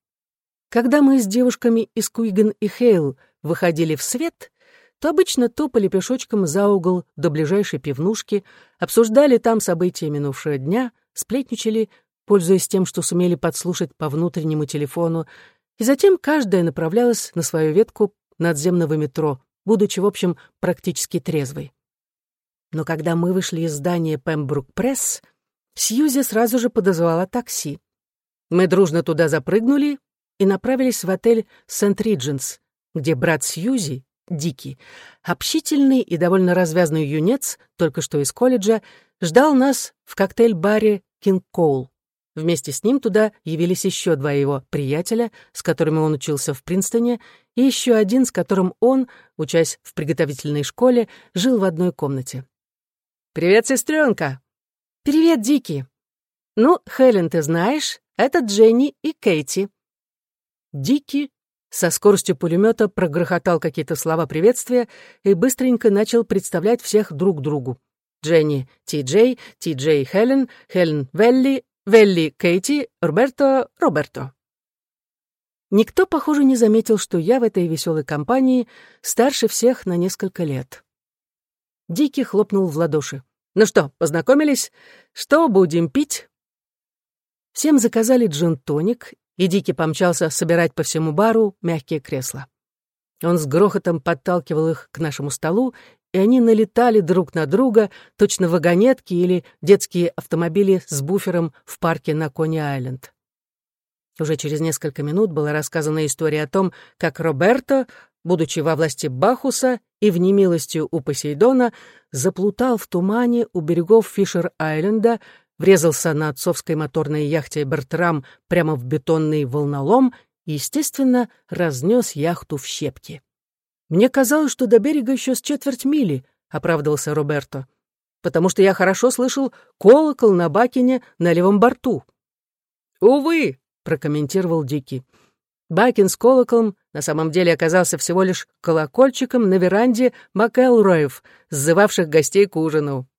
Когда мы с девушками из Куиган и Хейл выходили в свет, то обычно топали пешочком за угол до ближайшей пивнушки, обсуждали там события минувшего дня, сплетничали, пользуясь тем, что сумели подслушать по внутреннему телефону, и затем каждая направлялась на свою ветку надземного метро, будучи, в общем, практически трезвой. Но когда мы вышли из здания Пембрук-пресс, Сьюзи сразу же подозвала такси. Мы дружно туда запрыгнули и направились в отель «Сент-Ридженс», где брат Сьюзи, Дикий, общительный и довольно развязный юнец, только что из колледжа, ждал нас в коктейль-баре «Кинг Коул». Вместе с ним туда явились еще два его приятеля, с которыми он учился в Принстоне, и еще один, с которым он, учась в приготовительной школе, жил в одной комнате. «Привет, сестренка!» «Привет, Дики!» «Ну, Хелен, ты знаешь, это Дженни и Кейти». Дики со скоростью пулемета прогрохотал какие-то слова приветствия и быстренько начал представлять всех друг другу. Дженни — Ти-Джей, Ти-Джей — Хелен, Хелен — Велли, Велли — Кейти, Роберто — Роберто. Никто, похоже, не заметил, что я в этой веселой компании старше всех на несколько лет. Дикий хлопнул в ладоши. «Ну что, познакомились? Что будем пить?» Всем заказали джин-тоник и Дики помчался собирать по всему бару мягкие кресла. Он с грохотом подталкивал их к нашему столу, и они налетали друг на друга, точно вагонетки или детские автомобили с буфером в парке на Кони-Айленд. Уже через несколько минут была рассказана история о том, как Роберто, будучи во власти Бахуса и в немилостью у Посейдона, заплутал в тумане у берегов Фишер-Айленда, врезался на отцовской моторной яхте «Бертрам» прямо в бетонный волнолом и, естественно, разнес яхту в щепки. «Мне казалось, что до берега еще с четверть мили», — оправдывался Роберто, «потому что я хорошо слышал колокол на Бакине на левом борту. «Увы», — прокомментировал Дикий. Бакин с колоколом на самом деле оказался всего лишь колокольчиком на веранде Макэлроев, сзывавших гостей к ужину.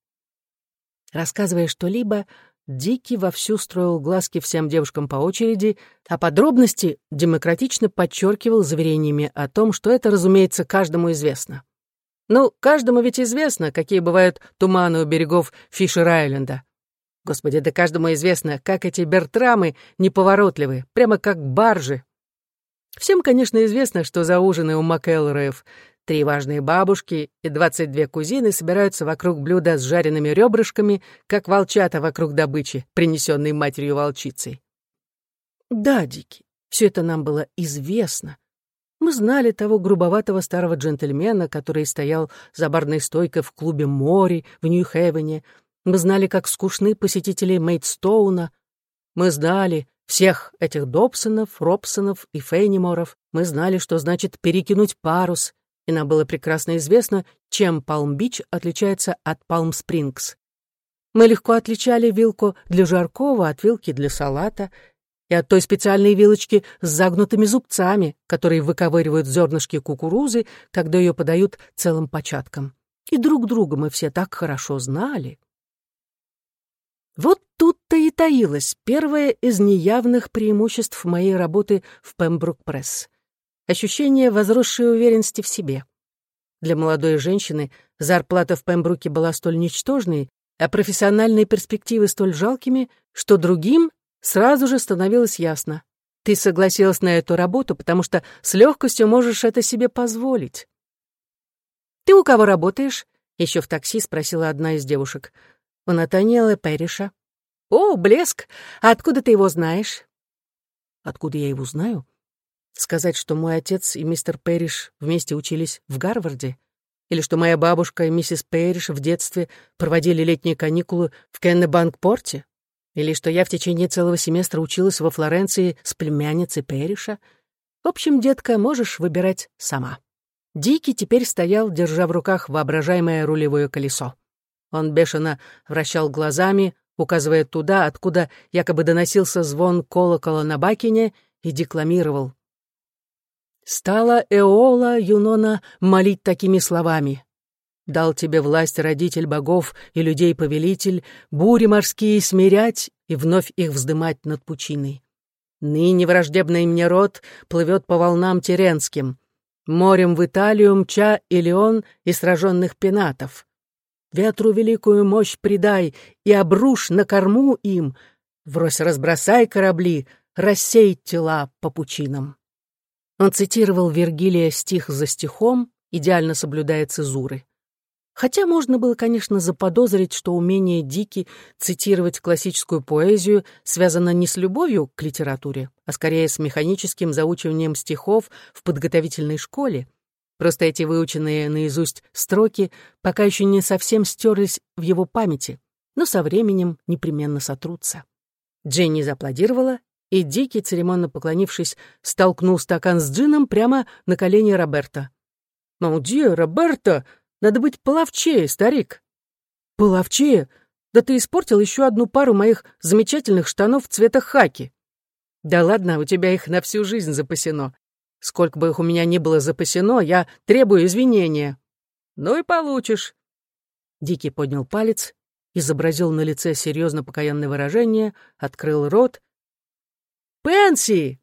Рассказывая что-либо, Дикий вовсю строил глазки всем девушкам по очереди, а подробности демократично подчеркивал заверениями о том, что это, разумеется, каждому известно. Ну, каждому ведь известно, какие бывают туманы у берегов Фишер-Айленда. Господи, да каждому известно, как эти бертрамы неповоротливы, прямо как баржи. Всем, конечно, известно, что за ужины у Макэлроев три важные бабушки и двадцать две кузины собираются вокруг блюда с жареными ребрышками, как волчата вокруг добычи, принесенной матерью-волчицей. Да, Дики, все это нам было известно. Мы знали того грубоватого старого джентльмена, который стоял за барной стойкой в клубе «Мори» в Нью-Хевене, мы знали, как скучны посетители Мейдстоуна. Мы знали всех этих Добсонов, Робсонов и Фейниморов. Мы знали, что значит перекинуть парус, и нам было прекрасно известно, чем Палм-Бич отличается от Палм-Спрингс. Мы легко отличали вилку для жаркого от вилки для салата и от той специальной вилочки с загнутыми зубцами, которые выковыривают зернышки кукурузы, когда ее подают целым початком. И друг друга мы все так хорошо знали. Вот тут-то и таилось первое из неявных преимуществ моей работы в Пембрук-пресс. Ощущение возросшей уверенности в себе. Для молодой женщины зарплата в Пембруке была столь ничтожной, а профессиональные перспективы столь жалкими, что другим сразу же становилось ясно. Ты согласилась на эту работу, потому что с легкостью можешь это себе позволить. «Ты у кого работаешь?» — еще в такси спросила одна из девушек — у Натаниэла Перриша. «О, блеск! А откуда ты его знаешь?» «Откуда я его знаю?» «Сказать, что мой отец и мистер Перриш вместе учились в Гарварде? Или что моя бабушка и миссис Перриш в детстве проводили летние каникулы в Кеннебанк-порте? Или что я в течение целого семестра училась во Флоренции с племянницей Перриша? В общем, детка, можешь выбирать сама». Дикий теперь стоял, держа в руках воображаемое рулевое колесо. Он бешено вращал глазами, указывая туда, откуда якобы доносился звон колокола на Бакине, и декламировал. «Стала Эола Юнона молить такими словами. Дал тебе власть родитель богов и людей повелитель, бури морские смирять и вновь их вздымать над пучиной. Ныне враждебный мне род плывет по волнам Теренским, морем в Италию мча Илеон и сраженных пенатов. Ветру великую мощь придай и обрушь на корму им, врозь разбросай корабли, рассей тела по пучинам. Он цитировал Вергилия стих за стихом, идеально соблюдая цезуры. Хотя можно было, конечно, заподозрить, что умение Дики цитировать классическую поэзию связано не с любовью к литературе, а скорее с механическим заучиванием стихов в подготовительной школе, Просто эти выученные наизусть строки пока еще не совсем стерлись в его памяти, но со временем непременно сотрутся. Дженни зааплодировала, и Дикий, церемонно поклонившись, столкнул стакан с джином прямо на колени Роберта. «Молди, Роберто, надо быть половчее, старик!» «Половчее? Да ты испортил еще одну пару моих замечательных штанов цвета хаки!» «Да ладно, у тебя их на всю жизнь запасено. Сколько бы их у меня ни было запасено, я требую извинения. Ну и получишь. Дикий поднял палец, изобразил на лице серьезно покаянное выражение, открыл рот. «Пенси!»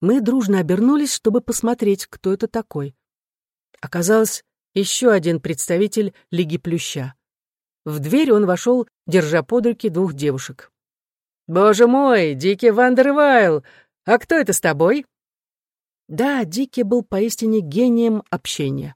Мы дружно обернулись, чтобы посмотреть, кто это такой. Оказалось, еще один представитель Лиги Плюща. В дверь он вошел, держа под руки двух девушек. «Боже мой, Дикий Вандервайл! А кто это с тобой?» Да, Дики был поистине гением общения.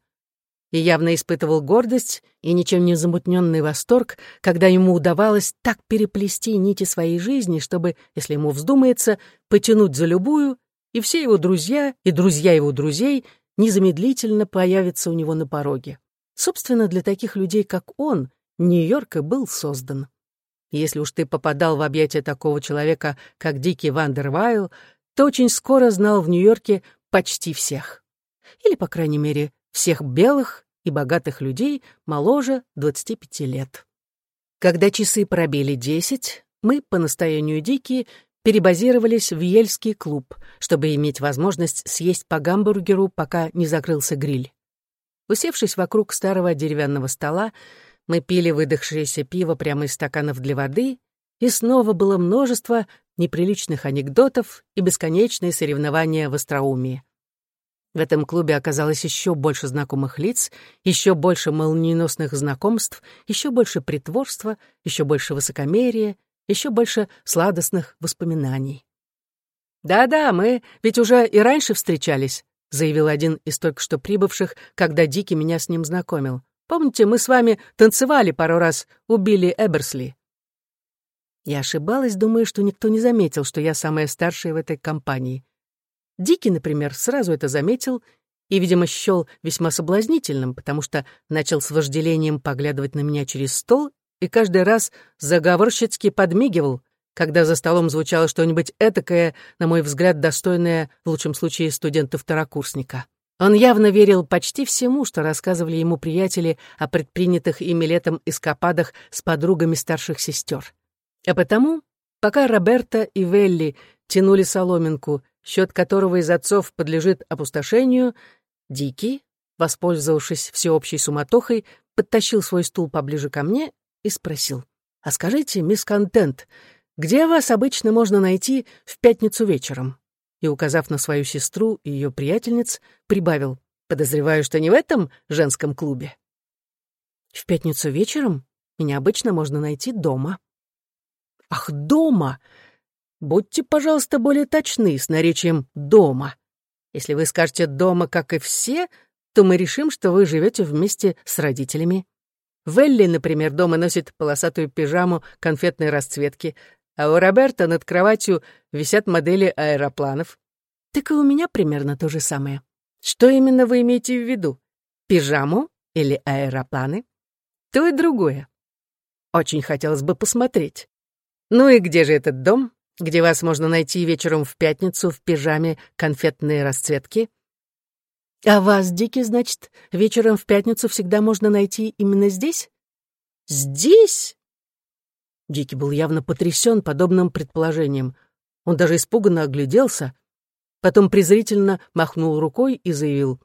И явно испытывал гордость и ничем не замутненный восторг, когда ему удавалось так переплести нити своей жизни, чтобы, если ему вздумается, потянуть за любую, и все его друзья и друзья его друзей незамедлительно появятся у него на пороге. Собственно, для таких людей, как он, Нью-Йорк и был создан. Если уж ты попадал в объятия такого человека, как Дикий Вандервайл, то очень скоро знал в Нью-Йорке почти всех. Или, по крайней мере, всех белых и богатых людей моложе 25 лет. Когда часы пробили 10, мы, по настоянию Дики, перебазировались в Ельский клуб, чтобы иметь возможность съесть по гамбургеру, пока не закрылся гриль. Усевшись вокруг старого деревянного стола, мы пили выдохшееся пиво прямо из стаканов для воды, и снова было множество неприличных анекдотов и бесконечные соревнования в остроумии. В этом клубе оказалось еще больше знакомых лиц, еще больше молниеносных знакомств, еще больше притворства, еще больше высокомерия, еще больше сладостных воспоминаний. «Да-да, мы ведь уже и раньше встречались», заявил один из только что прибывших, когда Дики меня с ним знакомил. «Помните, мы с вами танцевали пару раз у Билли Эберсли?» Я ошибалась, думая, что никто не заметил, что я самая старшая в этой компании. Дики, например, сразу это заметил и, видимо, счел весьма соблазнительным, потому что начал с вожделением поглядывать на меня через стол и каждый раз заговорщицки подмигивал, когда за столом звучало что-нибудь этакое, на мой взгляд, достойное, в лучшем случае, студента-второкурсника. Он явно верил почти всему, что рассказывали ему приятели о предпринятых ими летом эскападах с подругами старших сестер. А потому, пока Роберта и Велли тянули соломинку, счет которого из отцов подлежит опустошению, Дикий, воспользовавшись всеобщей суматохой, подтащил свой стул поближе ко мне и спросил. «А скажите, мисс Контент, где вас обычно можно найти в пятницу вечером?» И, указав на свою сестру и ее приятельниц, прибавил. «Подозреваю, что не в этом женском клубе». «В пятницу вечером меня обычно можно найти дома». «Ах, дома!» Будьте, пожалуйста, более точны с наречием «дома». Если вы скажете «дома», как и все, то мы решим, что вы живете вместе с родителями. Велли, например, дома носит полосатую пижаму конфетной расцветки, а у Роберта над кроватью висят модели аэропланов. Так и у меня примерно то же самое. Что именно вы имеете в виду? Пижаму или аэропланы? То и другое. Очень хотелось бы посмотреть. Ну и где же этот дом? Где вас можно найти вечером в пятницу в пижаме конфетные расцветки. А вас, Дики, значит, вечером в пятницу всегда можно найти именно здесь? Здесь? Дики был явно потрясен подобным предположением. Он даже испуганно огляделся, потом презрительно махнул рукой и заявил.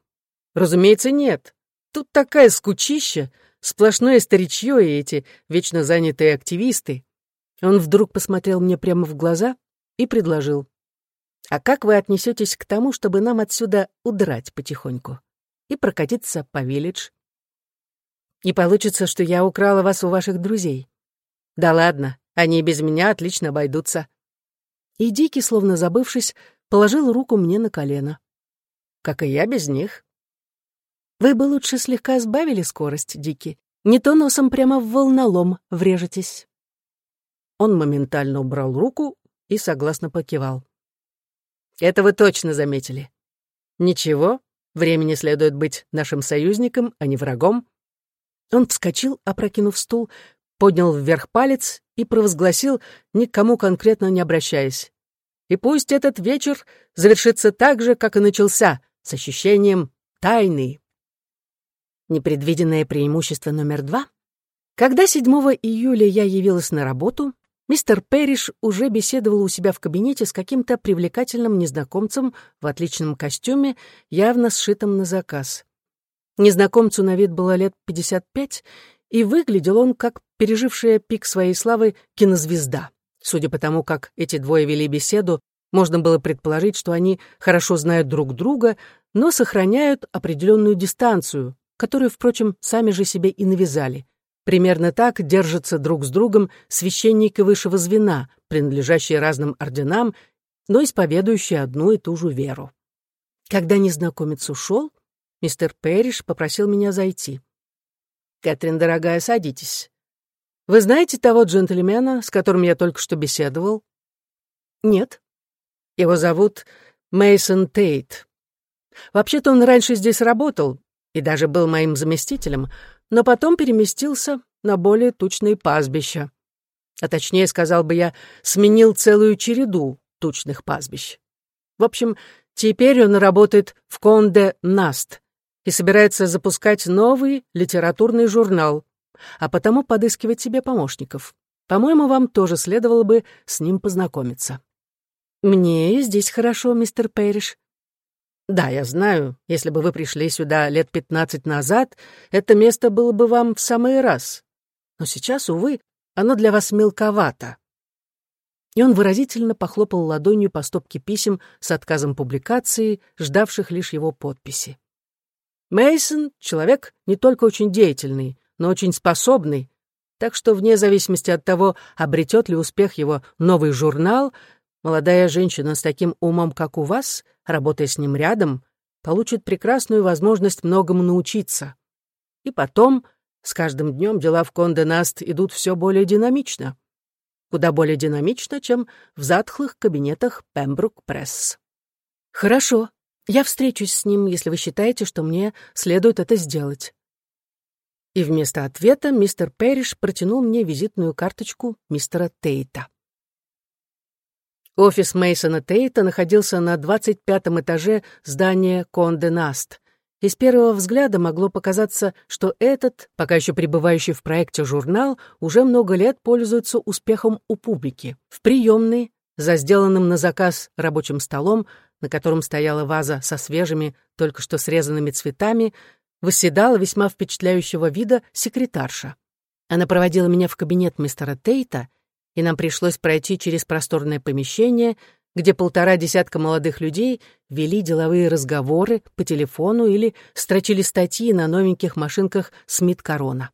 «Разумеется, нет. Тут такая скучища, сплошное старичье и эти вечно занятые активисты. Он вдруг посмотрел мне прямо в глаза и предложил. «А как вы отнесетесь к тому, чтобы нам отсюда удрать потихоньку и прокатиться по виллидж? Не получится, что я украла вас у ваших друзей. Да ладно, они без меня отлично обойдутся». И Дикий, словно забывшись, положил руку мне на колено. «Как и я без них». «Вы бы лучше слегка сбавили скорость, Дики. Не то носом прямо в волнолом врежетесь». Он моментально убрал руку и согласно покивал. «Это вы точно заметили. Ничего, времени следует быть нашим союзником, а не врагом». Он вскочил, опрокинув стул, поднял вверх палец и провозгласил, никому конкретно не обращаясь. «И пусть этот вечер завершится так же, как и начался, с ощущением тайны». Непредвиденное преимущество номер два. Когда 7 июля я явилась на работу, Мистер Перриш уже беседовал у себя в кабинете с каким-то привлекательным незнакомцем в отличном костюме, явно сшитым на заказ. Незнакомцу на вид было лет 55, и выглядел он как пережившая пик своей славы кинозвезда. Судя по тому, как эти двое вели беседу, можно было предположить, что они хорошо знают друг друга, но сохраняют определенную дистанцию, которую, впрочем, сами же себе и навязали — Примерно так держатся друг с другом священники высшего звена, принадлежащие разным орденам, но исповедующие одну и ту же веру. Когда незнакомец ушел, мистер Перриш попросил меня зайти. «Кэтрин, дорогая, садитесь. Вы знаете того джентльмена, с которым я только что беседовал?» «Нет. Его зовут Мейсон Тейт. Вообще-то он раньше здесь работал и даже был моим заместителем, но потом переместился на более тучные пастбища. А точнее, сказал бы я, сменил целую череду тучных пастбищ. В общем, теперь он работает в Конде Наст и собирается запускать новый литературный журнал, а потому подыскивать себе помощников. По-моему, вам тоже следовало бы с ним познакомиться. Мне здесь хорошо, мистер Пэриш. Да, я знаю, если бы вы пришли сюда лет пятнадцать назад, это место было бы вам в самый раз. Но сейчас, увы, оно для вас мелковато. И он выразительно похлопал ладонью по стопке писем с отказом публикации, ждавших лишь его подписи. Мейсон человек не только очень деятельный, но очень способный, так что вне зависимости от того, обретет ли успех его новый журнал, молодая женщина с таким умом, как у вас, работая с ним рядом, получит прекрасную возможность многому научиться. И потом, с каждым днем дела в Конде Наст идут все более динамично. Куда более динамично, чем в затхлых кабинетах Пембрук Пресс. Хорошо, я встречусь с ним, если вы считаете, что мне следует это сделать. И вместо ответа мистер Перриш протянул мне визитную карточку мистера Тейта. Офис Мейсона Тейта находился на 25-м этаже здания Конде Наст. И с первого взгляда могло показаться, что этот, пока еще пребывающий в проекте журнал, уже много лет пользуется успехом у публики. В приемной, за сделанным на заказ рабочим столом, на котором стояла ваза со свежими, только что срезанными цветами, восседала весьма впечатляющего вида секретарша. Она проводила меня в кабинет мистера Тейта, и нам пришлось пройти через просторное помещение, где полтора десятка молодых людей вели деловые разговоры по телефону или строчили статьи на новеньких машинках Смит Корона.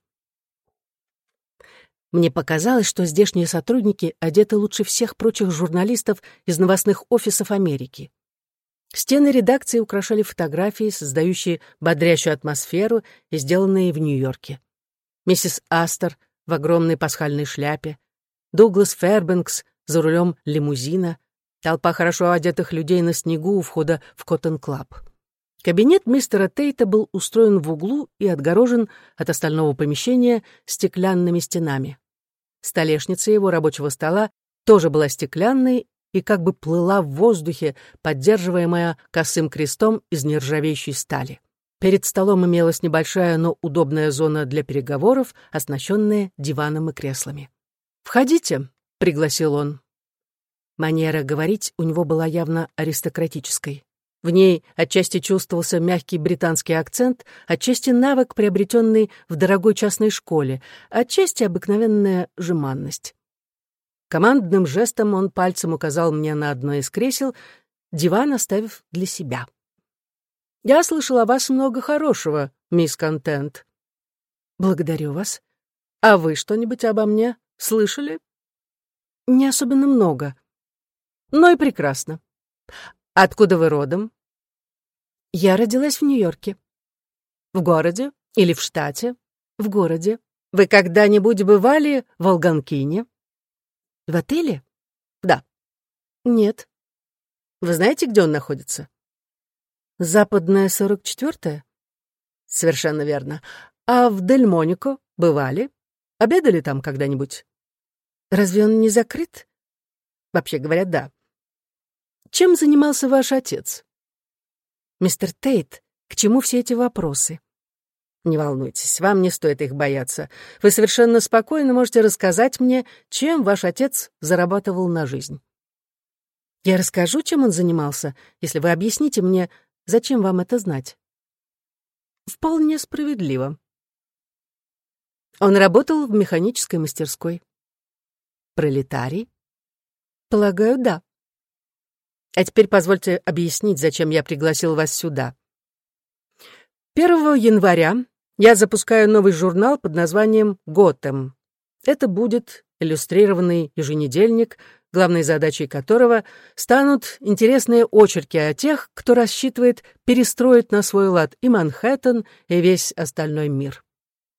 Мне показалось, что здешние сотрудники одеты лучше всех прочих журналистов из новостных офисов Америки. Стены редакции украшали фотографии, создающие бодрящую атмосферу и сделанные в Нью-Йорке. Миссис Астер в огромной пасхальной шляпе, Дуглас Фербенкс за рулем лимузина, толпа хорошо одетых людей на снегу у входа в Коттон-клаб. Кабинет мистера Тейта был устроен в углу и отгорожен от остального помещения стеклянными стенами. Столешница его рабочего стола тоже была стеклянной и как бы плыла в воздухе, поддерживаемая косым крестом из нержавеющей стали. Перед столом имелась небольшая, но удобная зона для переговоров, оснащенная диваном и креслами. «Входите», — пригласил он. Манера говорить у него была явно аристократической. В ней отчасти чувствовался мягкий британский акцент, отчасти навык, приобретенный в дорогой частной школе, отчасти обыкновенная жеманность. Командным жестом он пальцем указал мне на одно из кресел, диван оставив для себя. «Я слышал о вас много хорошего, мисс Контент». «Благодарю вас. А вы что-нибудь обо мне слышали?» «Не особенно много». «Ну и прекрасно. Откуда вы родом?» «Я родилась в Нью-Йорке». «В городе или в штате?» «В городе». «Вы когда-нибудь бывали в Алганкине?» В отеле? Да. Нет. Вы знаете, где он находится? Западная 44-я? Совершенно верно. А в Дель-Монико бывали? Обедали там когда-нибудь? Разве он не закрыт? Вообще говоря, да. Чем занимался ваш отец? Мистер Тейт, к чему все эти вопросы? Не волнуйтесь, вам не стоит их бояться. Вы совершенно спокойно можете рассказать мне, чем ваш отец зарабатывал на жизнь. Я расскажу, чем он занимался, если вы объясните мне, зачем вам это знать. Вполне справедливо. Он работал в механической мастерской. Пролетарий? Полагаю, да. А теперь позвольте объяснить, зачем я пригласил вас сюда. 1 января я запускаю новый журнал под названием «Готэм». Это будет иллюстрированный еженедельник, главной задачей которого станут интересные очерки о тех, кто рассчитывает перестроить на свой лад и Манхэттен, и весь остальной мир.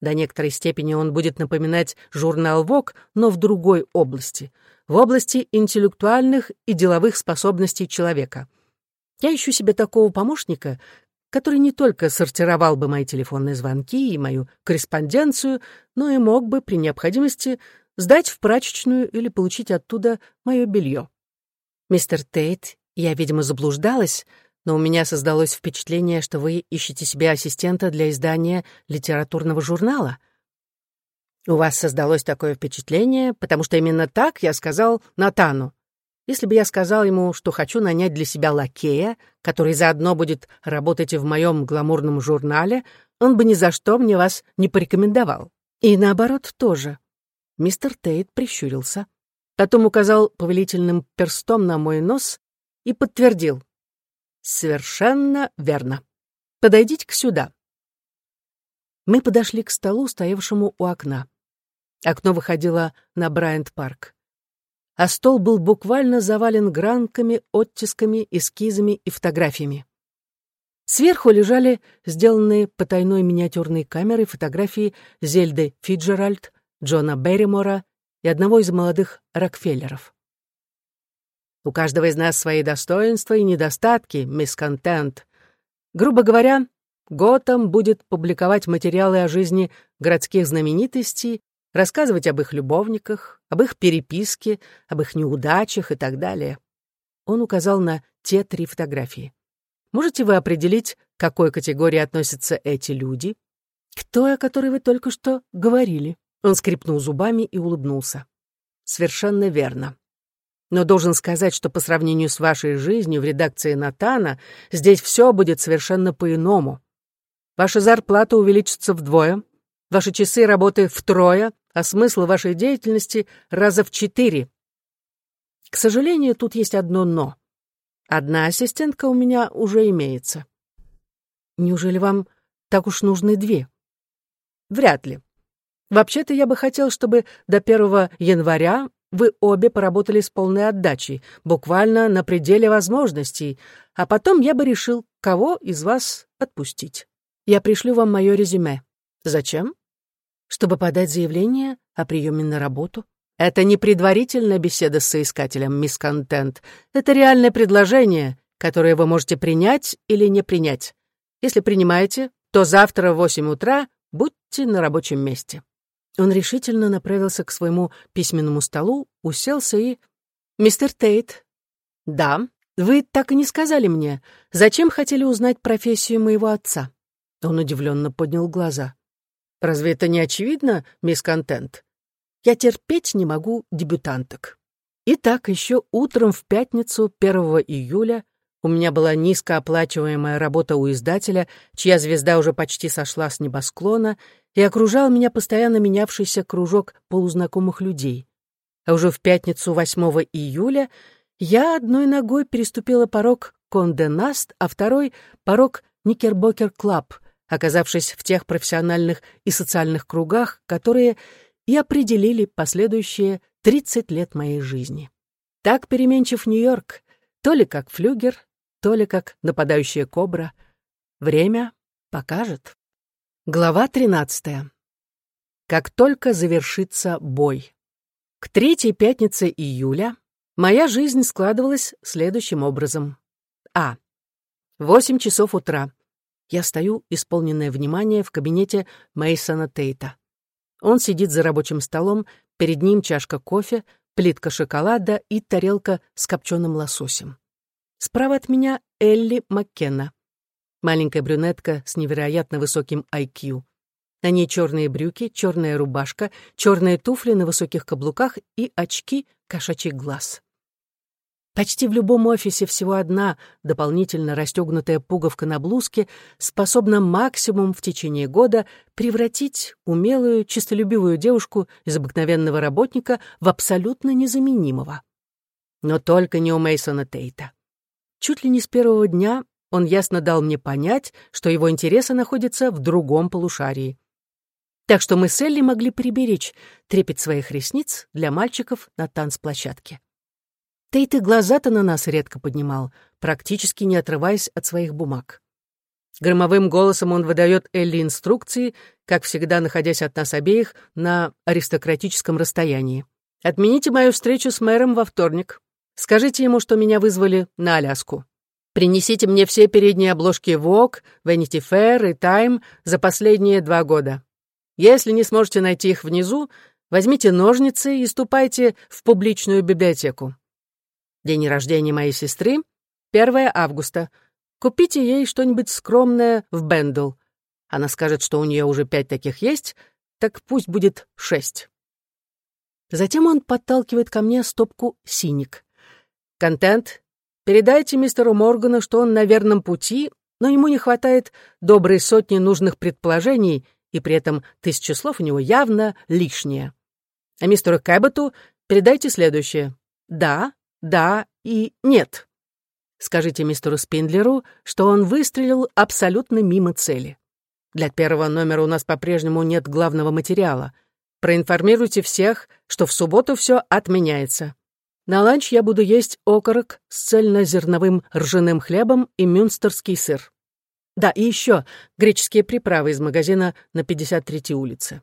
До некоторой степени он будет напоминать журнал «Вок», но в другой области, в области интеллектуальных и деловых способностей человека. Я ищу себе такого помощника, который не только сортировал бы мои телефонные звонки и мою корреспонденцию, но и мог бы при необходимости сдать в прачечную или получить оттуда мое белье. Мистер Тейт, я, видимо, заблуждалась, но у меня создалось впечатление, что вы ищете себе ассистента для издания литературного журнала. У вас создалось такое впечатление, потому что именно так я сказал Натану. Если бы я сказал ему, что хочу нанять для себя лакея, который заодно будет работать и в моем гламурном журнале, он бы ни за что мне вас не порекомендовал. И наоборот тоже. Мистер Тейт прищурился. Потом указал повелительным перстом на мой нос и подтвердил. «Совершенно верно. Подойдите-ка сюда». Мы подошли к столу, стоявшему у окна. Окно выходило на Брайант-парк а стол был буквально завален гранками, оттисками, эскизами и фотографиями. Сверху лежали сделанные потайной миниатюрной камерой фотографии Зельды Фиджеральд, Джона Берримора и одного из молодых Рокфеллеров. У каждого из нас свои достоинства и недостатки, мисс Контент. Грубо говоря, Готэм будет публиковать материалы о жизни городских знаменитостей рассказывать об их любовниках, об их переписке, об их неудачах и так далее. Он указал на те три фотографии. Можете вы определить, к какой категории относятся эти люди? К той, о которой вы только что говорили. Он скрипнул зубами и улыбнулся. Совершенно верно. Но должен сказать, что по сравнению с вашей жизнью в редакции Натана здесь все будет совершенно по-иному. Ваша зарплата увеличится вдвое, ваши часы работы втрое, а смысл вашей деятельности раза в четыре. К сожалению, тут есть одно «но». Одна ассистентка у меня уже имеется. Неужели вам так уж нужны две? Вряд ли. Вообще-то я бы хотел, чтобы до 1 января вы обе поработали с полной отдачей, буквально на пределе возможностей, а потом я бы решил, кого из вас отпустить. Я пришлю вам мое резюме. Зачем? чтобы подать заявление о приеме на работу? Это не предварительная беседа с соискателем, мисс Контент. Это реальное предложение, которое вы можете принять или не принять. Если принимаете, то завтра в восемь утра будьте на рабочем месте». Он решительно направился к своему письменному столу, уселся и... «Мистер Тейт, да, вы так и не сказали мне, зачем хотели узнать профессию моего отца?» Он удивленно поднял глаза. Разве это не очевидно, мисс Контент? Я терпеть не могу дебютанток. Итак, еще утром в пятницу, 1 июля, у меня была низкооплачиваемая работа у издателя, чья звезда уже почти сошла с небосклона, и окружал меня постоянно менявшийся кружок полузнакомых людей. А уже в пятницу 8 июля я одной ногой переступила порог Конде Наст, а второй — порог Никербокер Клаб, оказавшись в тех профессиональных и социальных кругах, которые и определили последующие 30 лет моей жизни. Так переменчив Нью-Йорк, то ли как флюгер, то ли как нападающая кобра. Время покажет. Глава 13. Как только завершится бой. К третьей пятнице июля моя жизнь складывалась следующим образом. А. Восемь часов утра. Я стою, исполненное внимание, в кабинете Мейсона Тейта. Он сидит за рабочим столом, перед ним чашка кофе, плитка шоколада и тарелка с копченым лососем. Справа от меня Элли Маккенна, маленькая брюнетка с невероятно высоким IQ. На ней черные брюки, черная рубашка, черные туфли на высоких каблуках и очки кошачий глаз. Почти в любом офисе всего одна дополнительно расстегнутая пуговка на блузке способна максимум в течение года превратить умелую, чистолюбивую девушку из обыкновенного работника в абсолютно незаменимого. Но только не у Мейсона Тейта. Чуть ли не с первого дня он ясно дал мне понять, что его интересы находятся в другом полушарии. Так что мы с Элли могли приберечь трепет своих ресниц для мальчиков на танцплощадке. Тейт и глаза-то на нас редко поднимал, практически не отрываясь от своих бумаг. Громовым голосом он выдает Элли инструкции, как всегда находясь от нас обеих на аристократическом расстоянии. «Отмените мою встречу с мэром во вторник. Скажите ему, что меня вызвали на Аляску. Принесите мне все передние обложки Vogue, Vanity Fair и Time за последние два года. Если не сможете найти их внизу, возьмите ножницы и ступайте в публичную библиотеку. День рождения моей сестры — 1 августа. Купите ей что-нибудь скромное в Бендл. Она скажет, что у нее уже пять таких есть, так пусть будет шесть. Затем он подталкивает ко мне стопку синик. Контент. Передайте мистеру Моргану, что он на верном пути, но ему не хватает доброй сотни нужных предположений, и при этом тысяча слов у него явно лишние. А мистеру Кэбботу передайте следующее. Да, да и нет. Скажите мистеру Спиндлеру, что он выстрелил абсолютно мимо цели. Для первого номера у нас по-прежнему нет главного материала. Проинформируйте всех, что в субботу все отменяется. На ланч я буду есть окорок с цельнозерновым ржаным хлебом и мюнстерский сыр. Да, и еще греческие приправы из магазина на 53-й улице.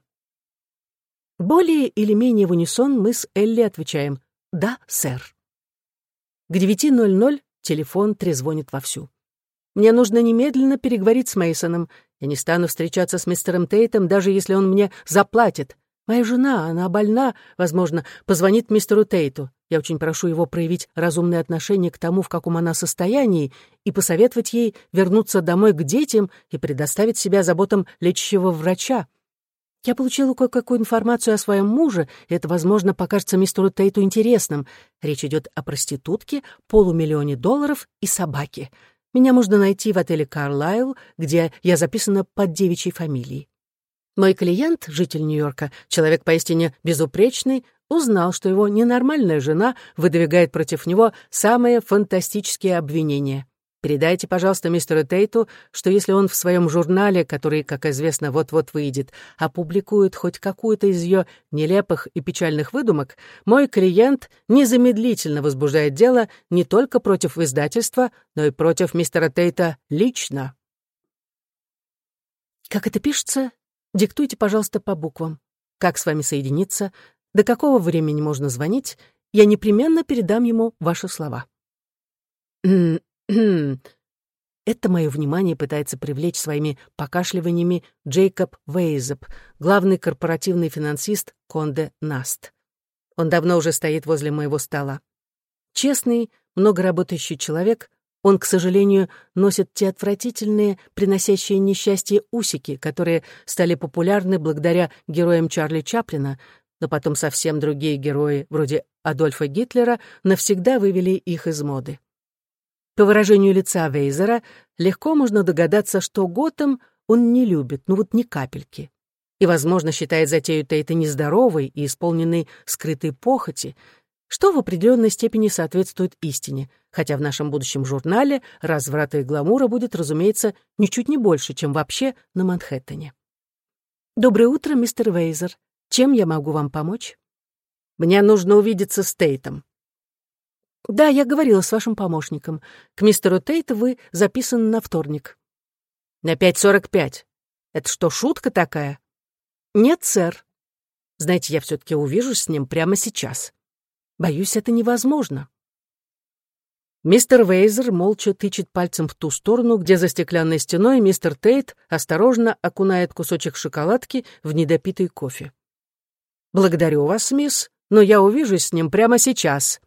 Более или менее в унисон мы с Элли отвечаем «Да, сэр». К 9.00 телефон трезвонит вовсю. Мне нужно немедленно переговорить с Мейсоном. Я не стану встречаться с мистером Тейтом, даже если он мне заплатит. Моя жена, она больна, возможно, позвонит мистеру Тейту. Я очень прошу его проявить разумное отношение к тому, в каком она состоянии, и посоветовать ей вернуться домой к детям и предоставить себя заботам лечащего врача. Я получила кое-какую информацию о своем муже, и это, возможно, покажется мистеру Тейту интересным. Речь идет о проститутке, полумиллионе долларов и собаке. Меня можно найти в отеле «Карлайл», где я записана под девичьей фамилией. Мой клиент, житель Нью-Йорка, человек поистине безупречный, узнал, что его ненормальная жена выдвигает против него самые фантастические обвинения. Передайте, пожалуйста, мистеру Тейту, что если он в своем журнале, который, как известно, вот-вот выйдет, опубликует хоть какую-то из ее нелепых и печальных выдумок, мой клиент незамедлительно возбуждает дело не только против издательства, но и против мистера Тейта лично. Как это пишется? Диктуйте, пожалуйста, по буквам. Как с вами соединиться? До какого времени можно звонить? Я непременно передам ему ваши слова. Это мое внимание пытается привлечь своими покашливаниями Джейкоб Вейзеп, главный корпоративный финансист Конде Наст. Он давно уже стоит возле моего стола. Честный, много работающий человек, он, к сожалению, носит те отвратительные, приносящие несчастье усики, которые стали популярны благодаря героям Чарли Чаплина, но потом совсем другие герои, вроде Адольфа Гитлера, навсегда вывели их из моды. По выражению лица Вейзера легко можно догадаться, что Готэм он не любит, ну вот ни капельки. И, возможно, считает затею Тейта нездоровой и исполненной скрытой похоти, что в определенной степени соответствует истине, хотя в нашем будущем журнале разврата и гламура будет, разумеется, ничуть не больше, чем вообще на Манхэттене. «Доброе утро, мистер Вейзер. Чем я могу вам помочь?» «Мне нужно увидеться с Тейтом», «Да, я говорила с вашим помощником. К мистеру Тейту вы записаны на вторник». «На пять сорок пять. Это что, шутка такая?» «Нет, сэр. Знаете, я все-таки увижусь с ним прямо сейчас. Боюсь, это невозможно». Мистер Вейзер молча тычет пальцем в ту сторону, где за стеклянной стеной мистер Тейт осторожно окунает кусочек шоколадки в недопитый кофе. «Благодарю вас, мисс, но я увижусь с ним прямо сейчас»,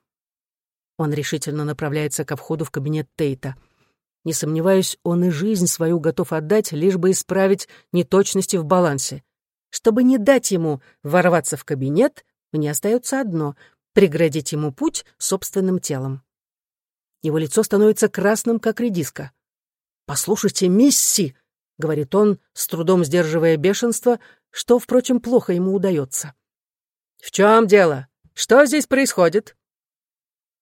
он решительно направляется ко входу в кабинет Тейта. Не сомневаюсь, он и жизнь свою готов отдать, лишь бы исправить неточности в балансе. Чтобы не дать ему ворваться в кабинет, мне остается одно — преградить ему путь собственным телом. Его лицо становится красным, как редиска. «Послушайте, мисси!» — говорит он, с трудом сдерживая бешенство, что, впрочем, плохо ему удается. «В чем дело? Что здесь происходит?»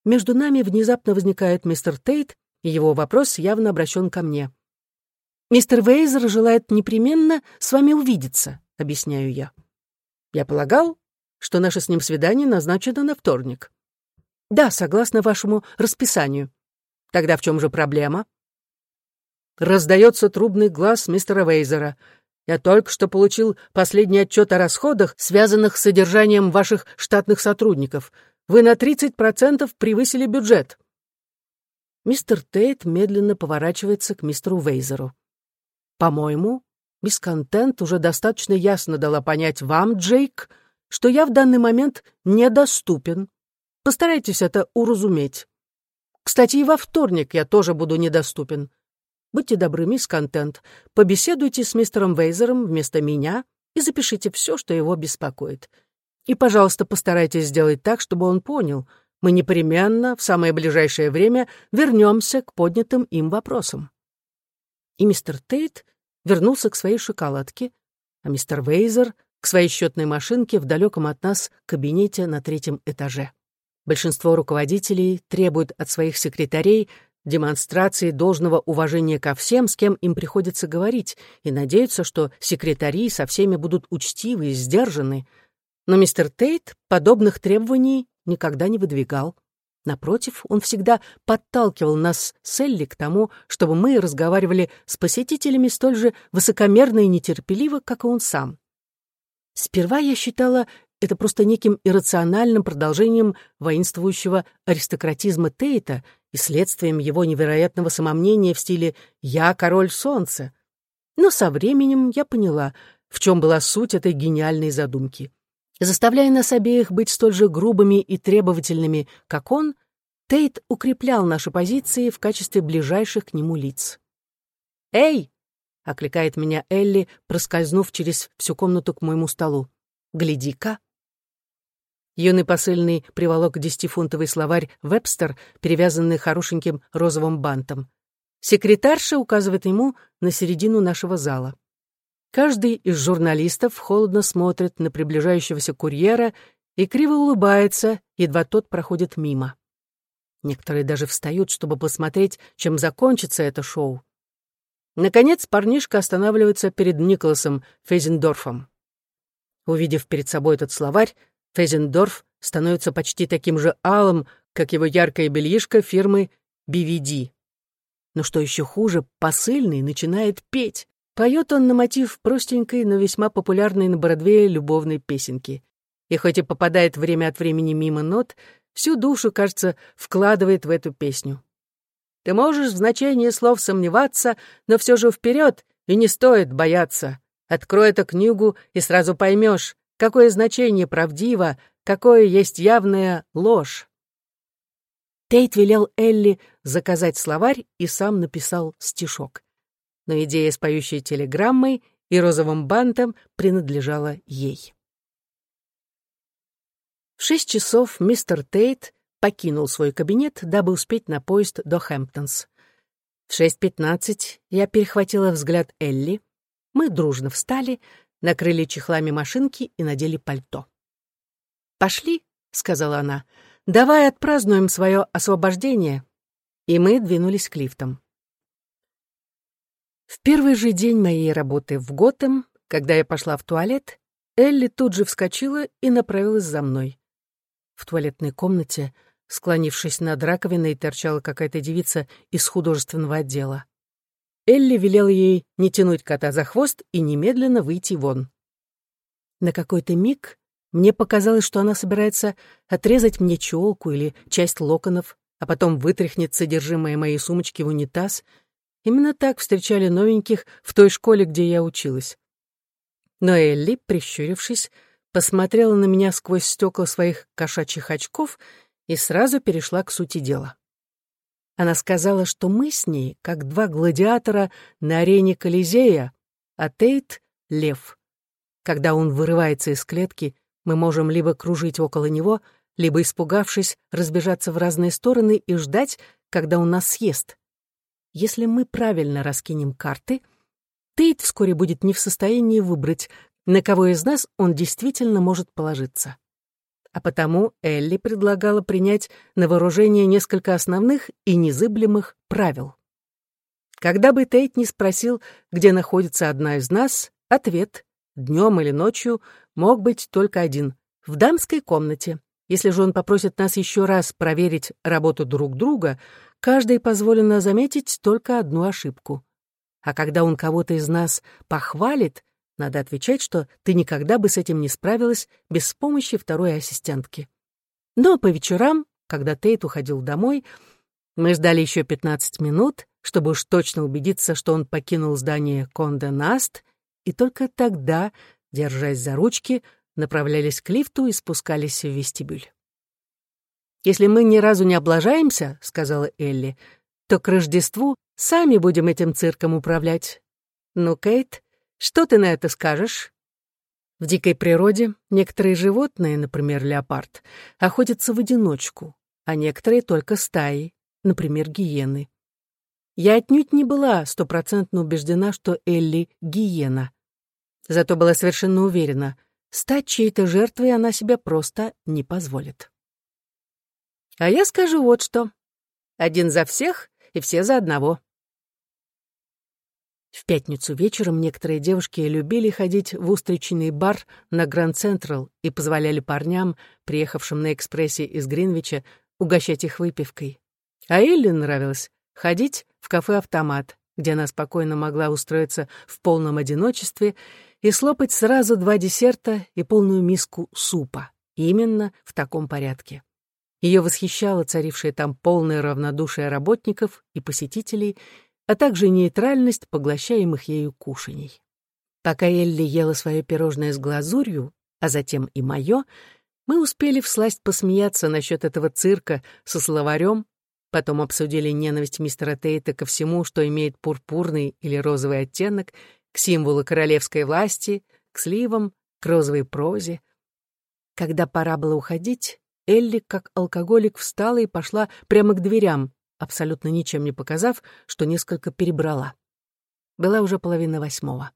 Между нами внезапно возникает мистер Тейт, и его вопрос явно обращен ко мне. «Мистер Вейзер желает непременно с вами увидеться», — объясняю я. «Я полагал, что наше с ним свидание назначено на вторник». «Да, согласно вашему расписанию». «Тогда в чем же проблема?» Раздается трубный глаз мистера Вейзера. «Я только что получил последний отчет о расходах, связанных с содержанием ваших штатных сотрудников. Вы на 30% превысили бюджет». Мистер Тейт медленно поворачивается к мистеру Вейзеру. «По-моему, мисс Контент уже достаточно ясно дала понять вам, Джейк, что я в данный момент недоступен. Постарайтесь это уразуметь. Кстати, и во вторник я тоже буду недоступен. Будьте добры, мисс Контент, побеседуйте с мистером Вейзером вместо меня и запишите все, что его беспокоит. И, пожалуйста, постарайтесь сделать так, чтобы он понял, мы непременно в самое ближайшее время вернемся к поднятым им вопросам. И мистер Тейт вернулся к своей шоколадке, а мистер Вейзер — к своей счетной машинке в далеком от нас кабинете на третьем этаже. Большинство руководителей требуют от своих секретарей демонстрации должного уважения ко всем, с кем им приходится говорить, и надеются, что секретари со всеми будут учтивы и сдержаны. Но мистер Тейт подобных требований никогда не выдвигал. Напротив, он всегда подталкивал нас с Элли к тому, чтобы мы разговаривали с посетителями столь же высокомерно и нетерпеливо, как и он сам. Сперва я считала это просто неким иррациональным продолжением воинствующего аристократизма Тейта и следствием его невероятного самомнения в стиле «я король солнца». Но со временем я поняла, в чем была суть этой гениальной задумки. Заставляя нас обеих быть столь же грубыми и требовательными, как он, Тейт укреплял наши позиции в качестве ближайших к нему лиц. «Эй!» — окликает меня Элли, проскользнув через всю комнату к моему столу. «Гляди-ка!» Юный посыльный приволок десятифунтовый словарь «Вебстер», перевязанный хорошеньким розовым бантом. Секретарша указывает ему на середину нашего зала. Каждый из журналистов холодно смотрит на приближающегося курьера и криво улыбается, едва тот проходит мимо. Некоторые даже встают, чтобы посмотреть, чем закончится это шоу. Наконец парнишка останавливается перед Николасом Фейзендорфом. Увидев перед собой этот словарь, Фейзендорф становится почти таким же алым, как его яркая бельишко фирмы BVD. Но что еще хуже, посыльный начинает петь. Поет он на мотив простенькой, но весьма популярной на Бродвее любовной песенки. И хоть и попадает время от времени мимо нот, всю душу, кажется, вкладывает в эту песню. Ты можешь в значении слов сомневаться, но все же вперед, и не стоит бояться. Открой эту книгу и сразу поймешь, какое значение правдиво, какое есть явная ложь. Тейт велел Элли заказать словарь и сам написал стишок. Но идея с поющей телеграммой и розовым бантом принадлежала ей. В шесть часов мистер Тейт покинул свой кабинет, дабы успеть на поезд до Хэмптонс. В шесть пятнадцать я перехватила взгляд Элли. Мы дружно встали, накрыли чехлами машинки и надели пальто. «Пошли», — сказала она, — «давай отпразднуем свое освобождение». И мы двинулись к лифтам. В первый же день моей работы в Готэм, когда я пошла в туалет, Элли тут же вскочила и направилась за мной. В туалетной комнате, склонившись над раковиной, торчала какая-то девица из художественного отдела. Элли велел ей не тянуть кота за хвост и немедленно выйти вон. На какой-то миг мне показалось, что она собирается отрезать мне челку или часть локонов, а потом вытряхнет содержимое моей сумочки в унитаз. Именно так встречали новеньких в той школе, где я училась. Но Элли, прищурившись, посмотрела на меня сквозь стекла своих кошачьих очков и сразу перешла к сути дела. Она сказала, что мы с ней, как два гладиатора на арене Колизея, а Тейт — лев. Когда он вырывается из клетки, мы можем либо кружить около него, либо, испугавшись, разбежаться в разные стороны и ждать, когда он нас съест. Если мы правильно раскинем карты, Тейт вскоре будет не в состоянии выбрать, на кого из нас он действительно может положиться а потому Элли предлагала принять на вооружение несколько основных и незыблемых правил. Когда бы Тейт не спросил, где находится одна из нас, ответ, днем или ночью, мог быть только один — в дамской комнате. Если же он попросит нас еще раз проверить работу друг друга, каждой позволено заметить только одну ошибку. А когда он кого-то из нас похвалит, надо отвечать, что ты никогда бы с этим не справилась без помощи второй ассистентки. Но по вечерам, когда Тейт уходил домой, мы ждали еще 15 минут, чтобы уж точно убедиться, что он покинул здание Конде Наст, и только тогда, держась за ручки, направлялись к лифту и спускались в вестибюль. «Если мы ни разу не облажаемся, — сказала Элли, — то к Рождеству сами будем этим цирком управлять. Ну, Кейт, что ты на это скажешь? В дикой природе некоторые животные, например, леопард, охотятся в одиночку, а некоторые только стаи, например, гиены. Я отнюдь не была стопроцентно убеждена, что Элли — гиена. Зато была совершенно уверена, стать чьей-то жертвой она себя просто не позволит. А я скажу вот что. Один за всех и все за одного. В пятницу вечером некоторые девушки любили ходить в устричный бар на Гранд Централ и позволяли парням, приехавшим на экспрессе из Гринвича, угощать их выпивкой. А Элли нравилось ходить в кафе-автомат, где она спокойно могла устроиться в полном одиночестве и слопать сразу два десерта и полную миску супа, именно в таком порядке. Ее восхищало царившее там полное равнодушие работников и посетителей, а также нейтральность поглощаемых ею кушаний. Пока Элли ела свое пирожное с глазурью, а затем и мое, мы успели всласть посмеяться насчет этого цирка со словарем, потом обсудили ненависть мистера Тейта ко всему, что имеет пурпурный или розовый оттенок, к символу королевской власти, к сливам, к розовой прозе. Когда пора было уходить, Элли, как алкоголик, встала и пошла прямо к дверям, абсолютно ничем не показав, что несколько перебрала. Была уже половина восьмого.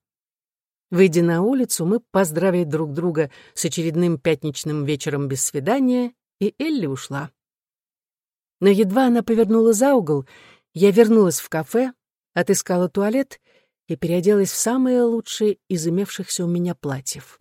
Выйдя на улицу, мы поздравили друг друга с очередным пятничным вечером без свидания, и Элли ушла. Но едва она повернула за угол, я вернулась в кафе, отыскала туалет и переоделась в самое лучшее из имевшихся у меня платьев.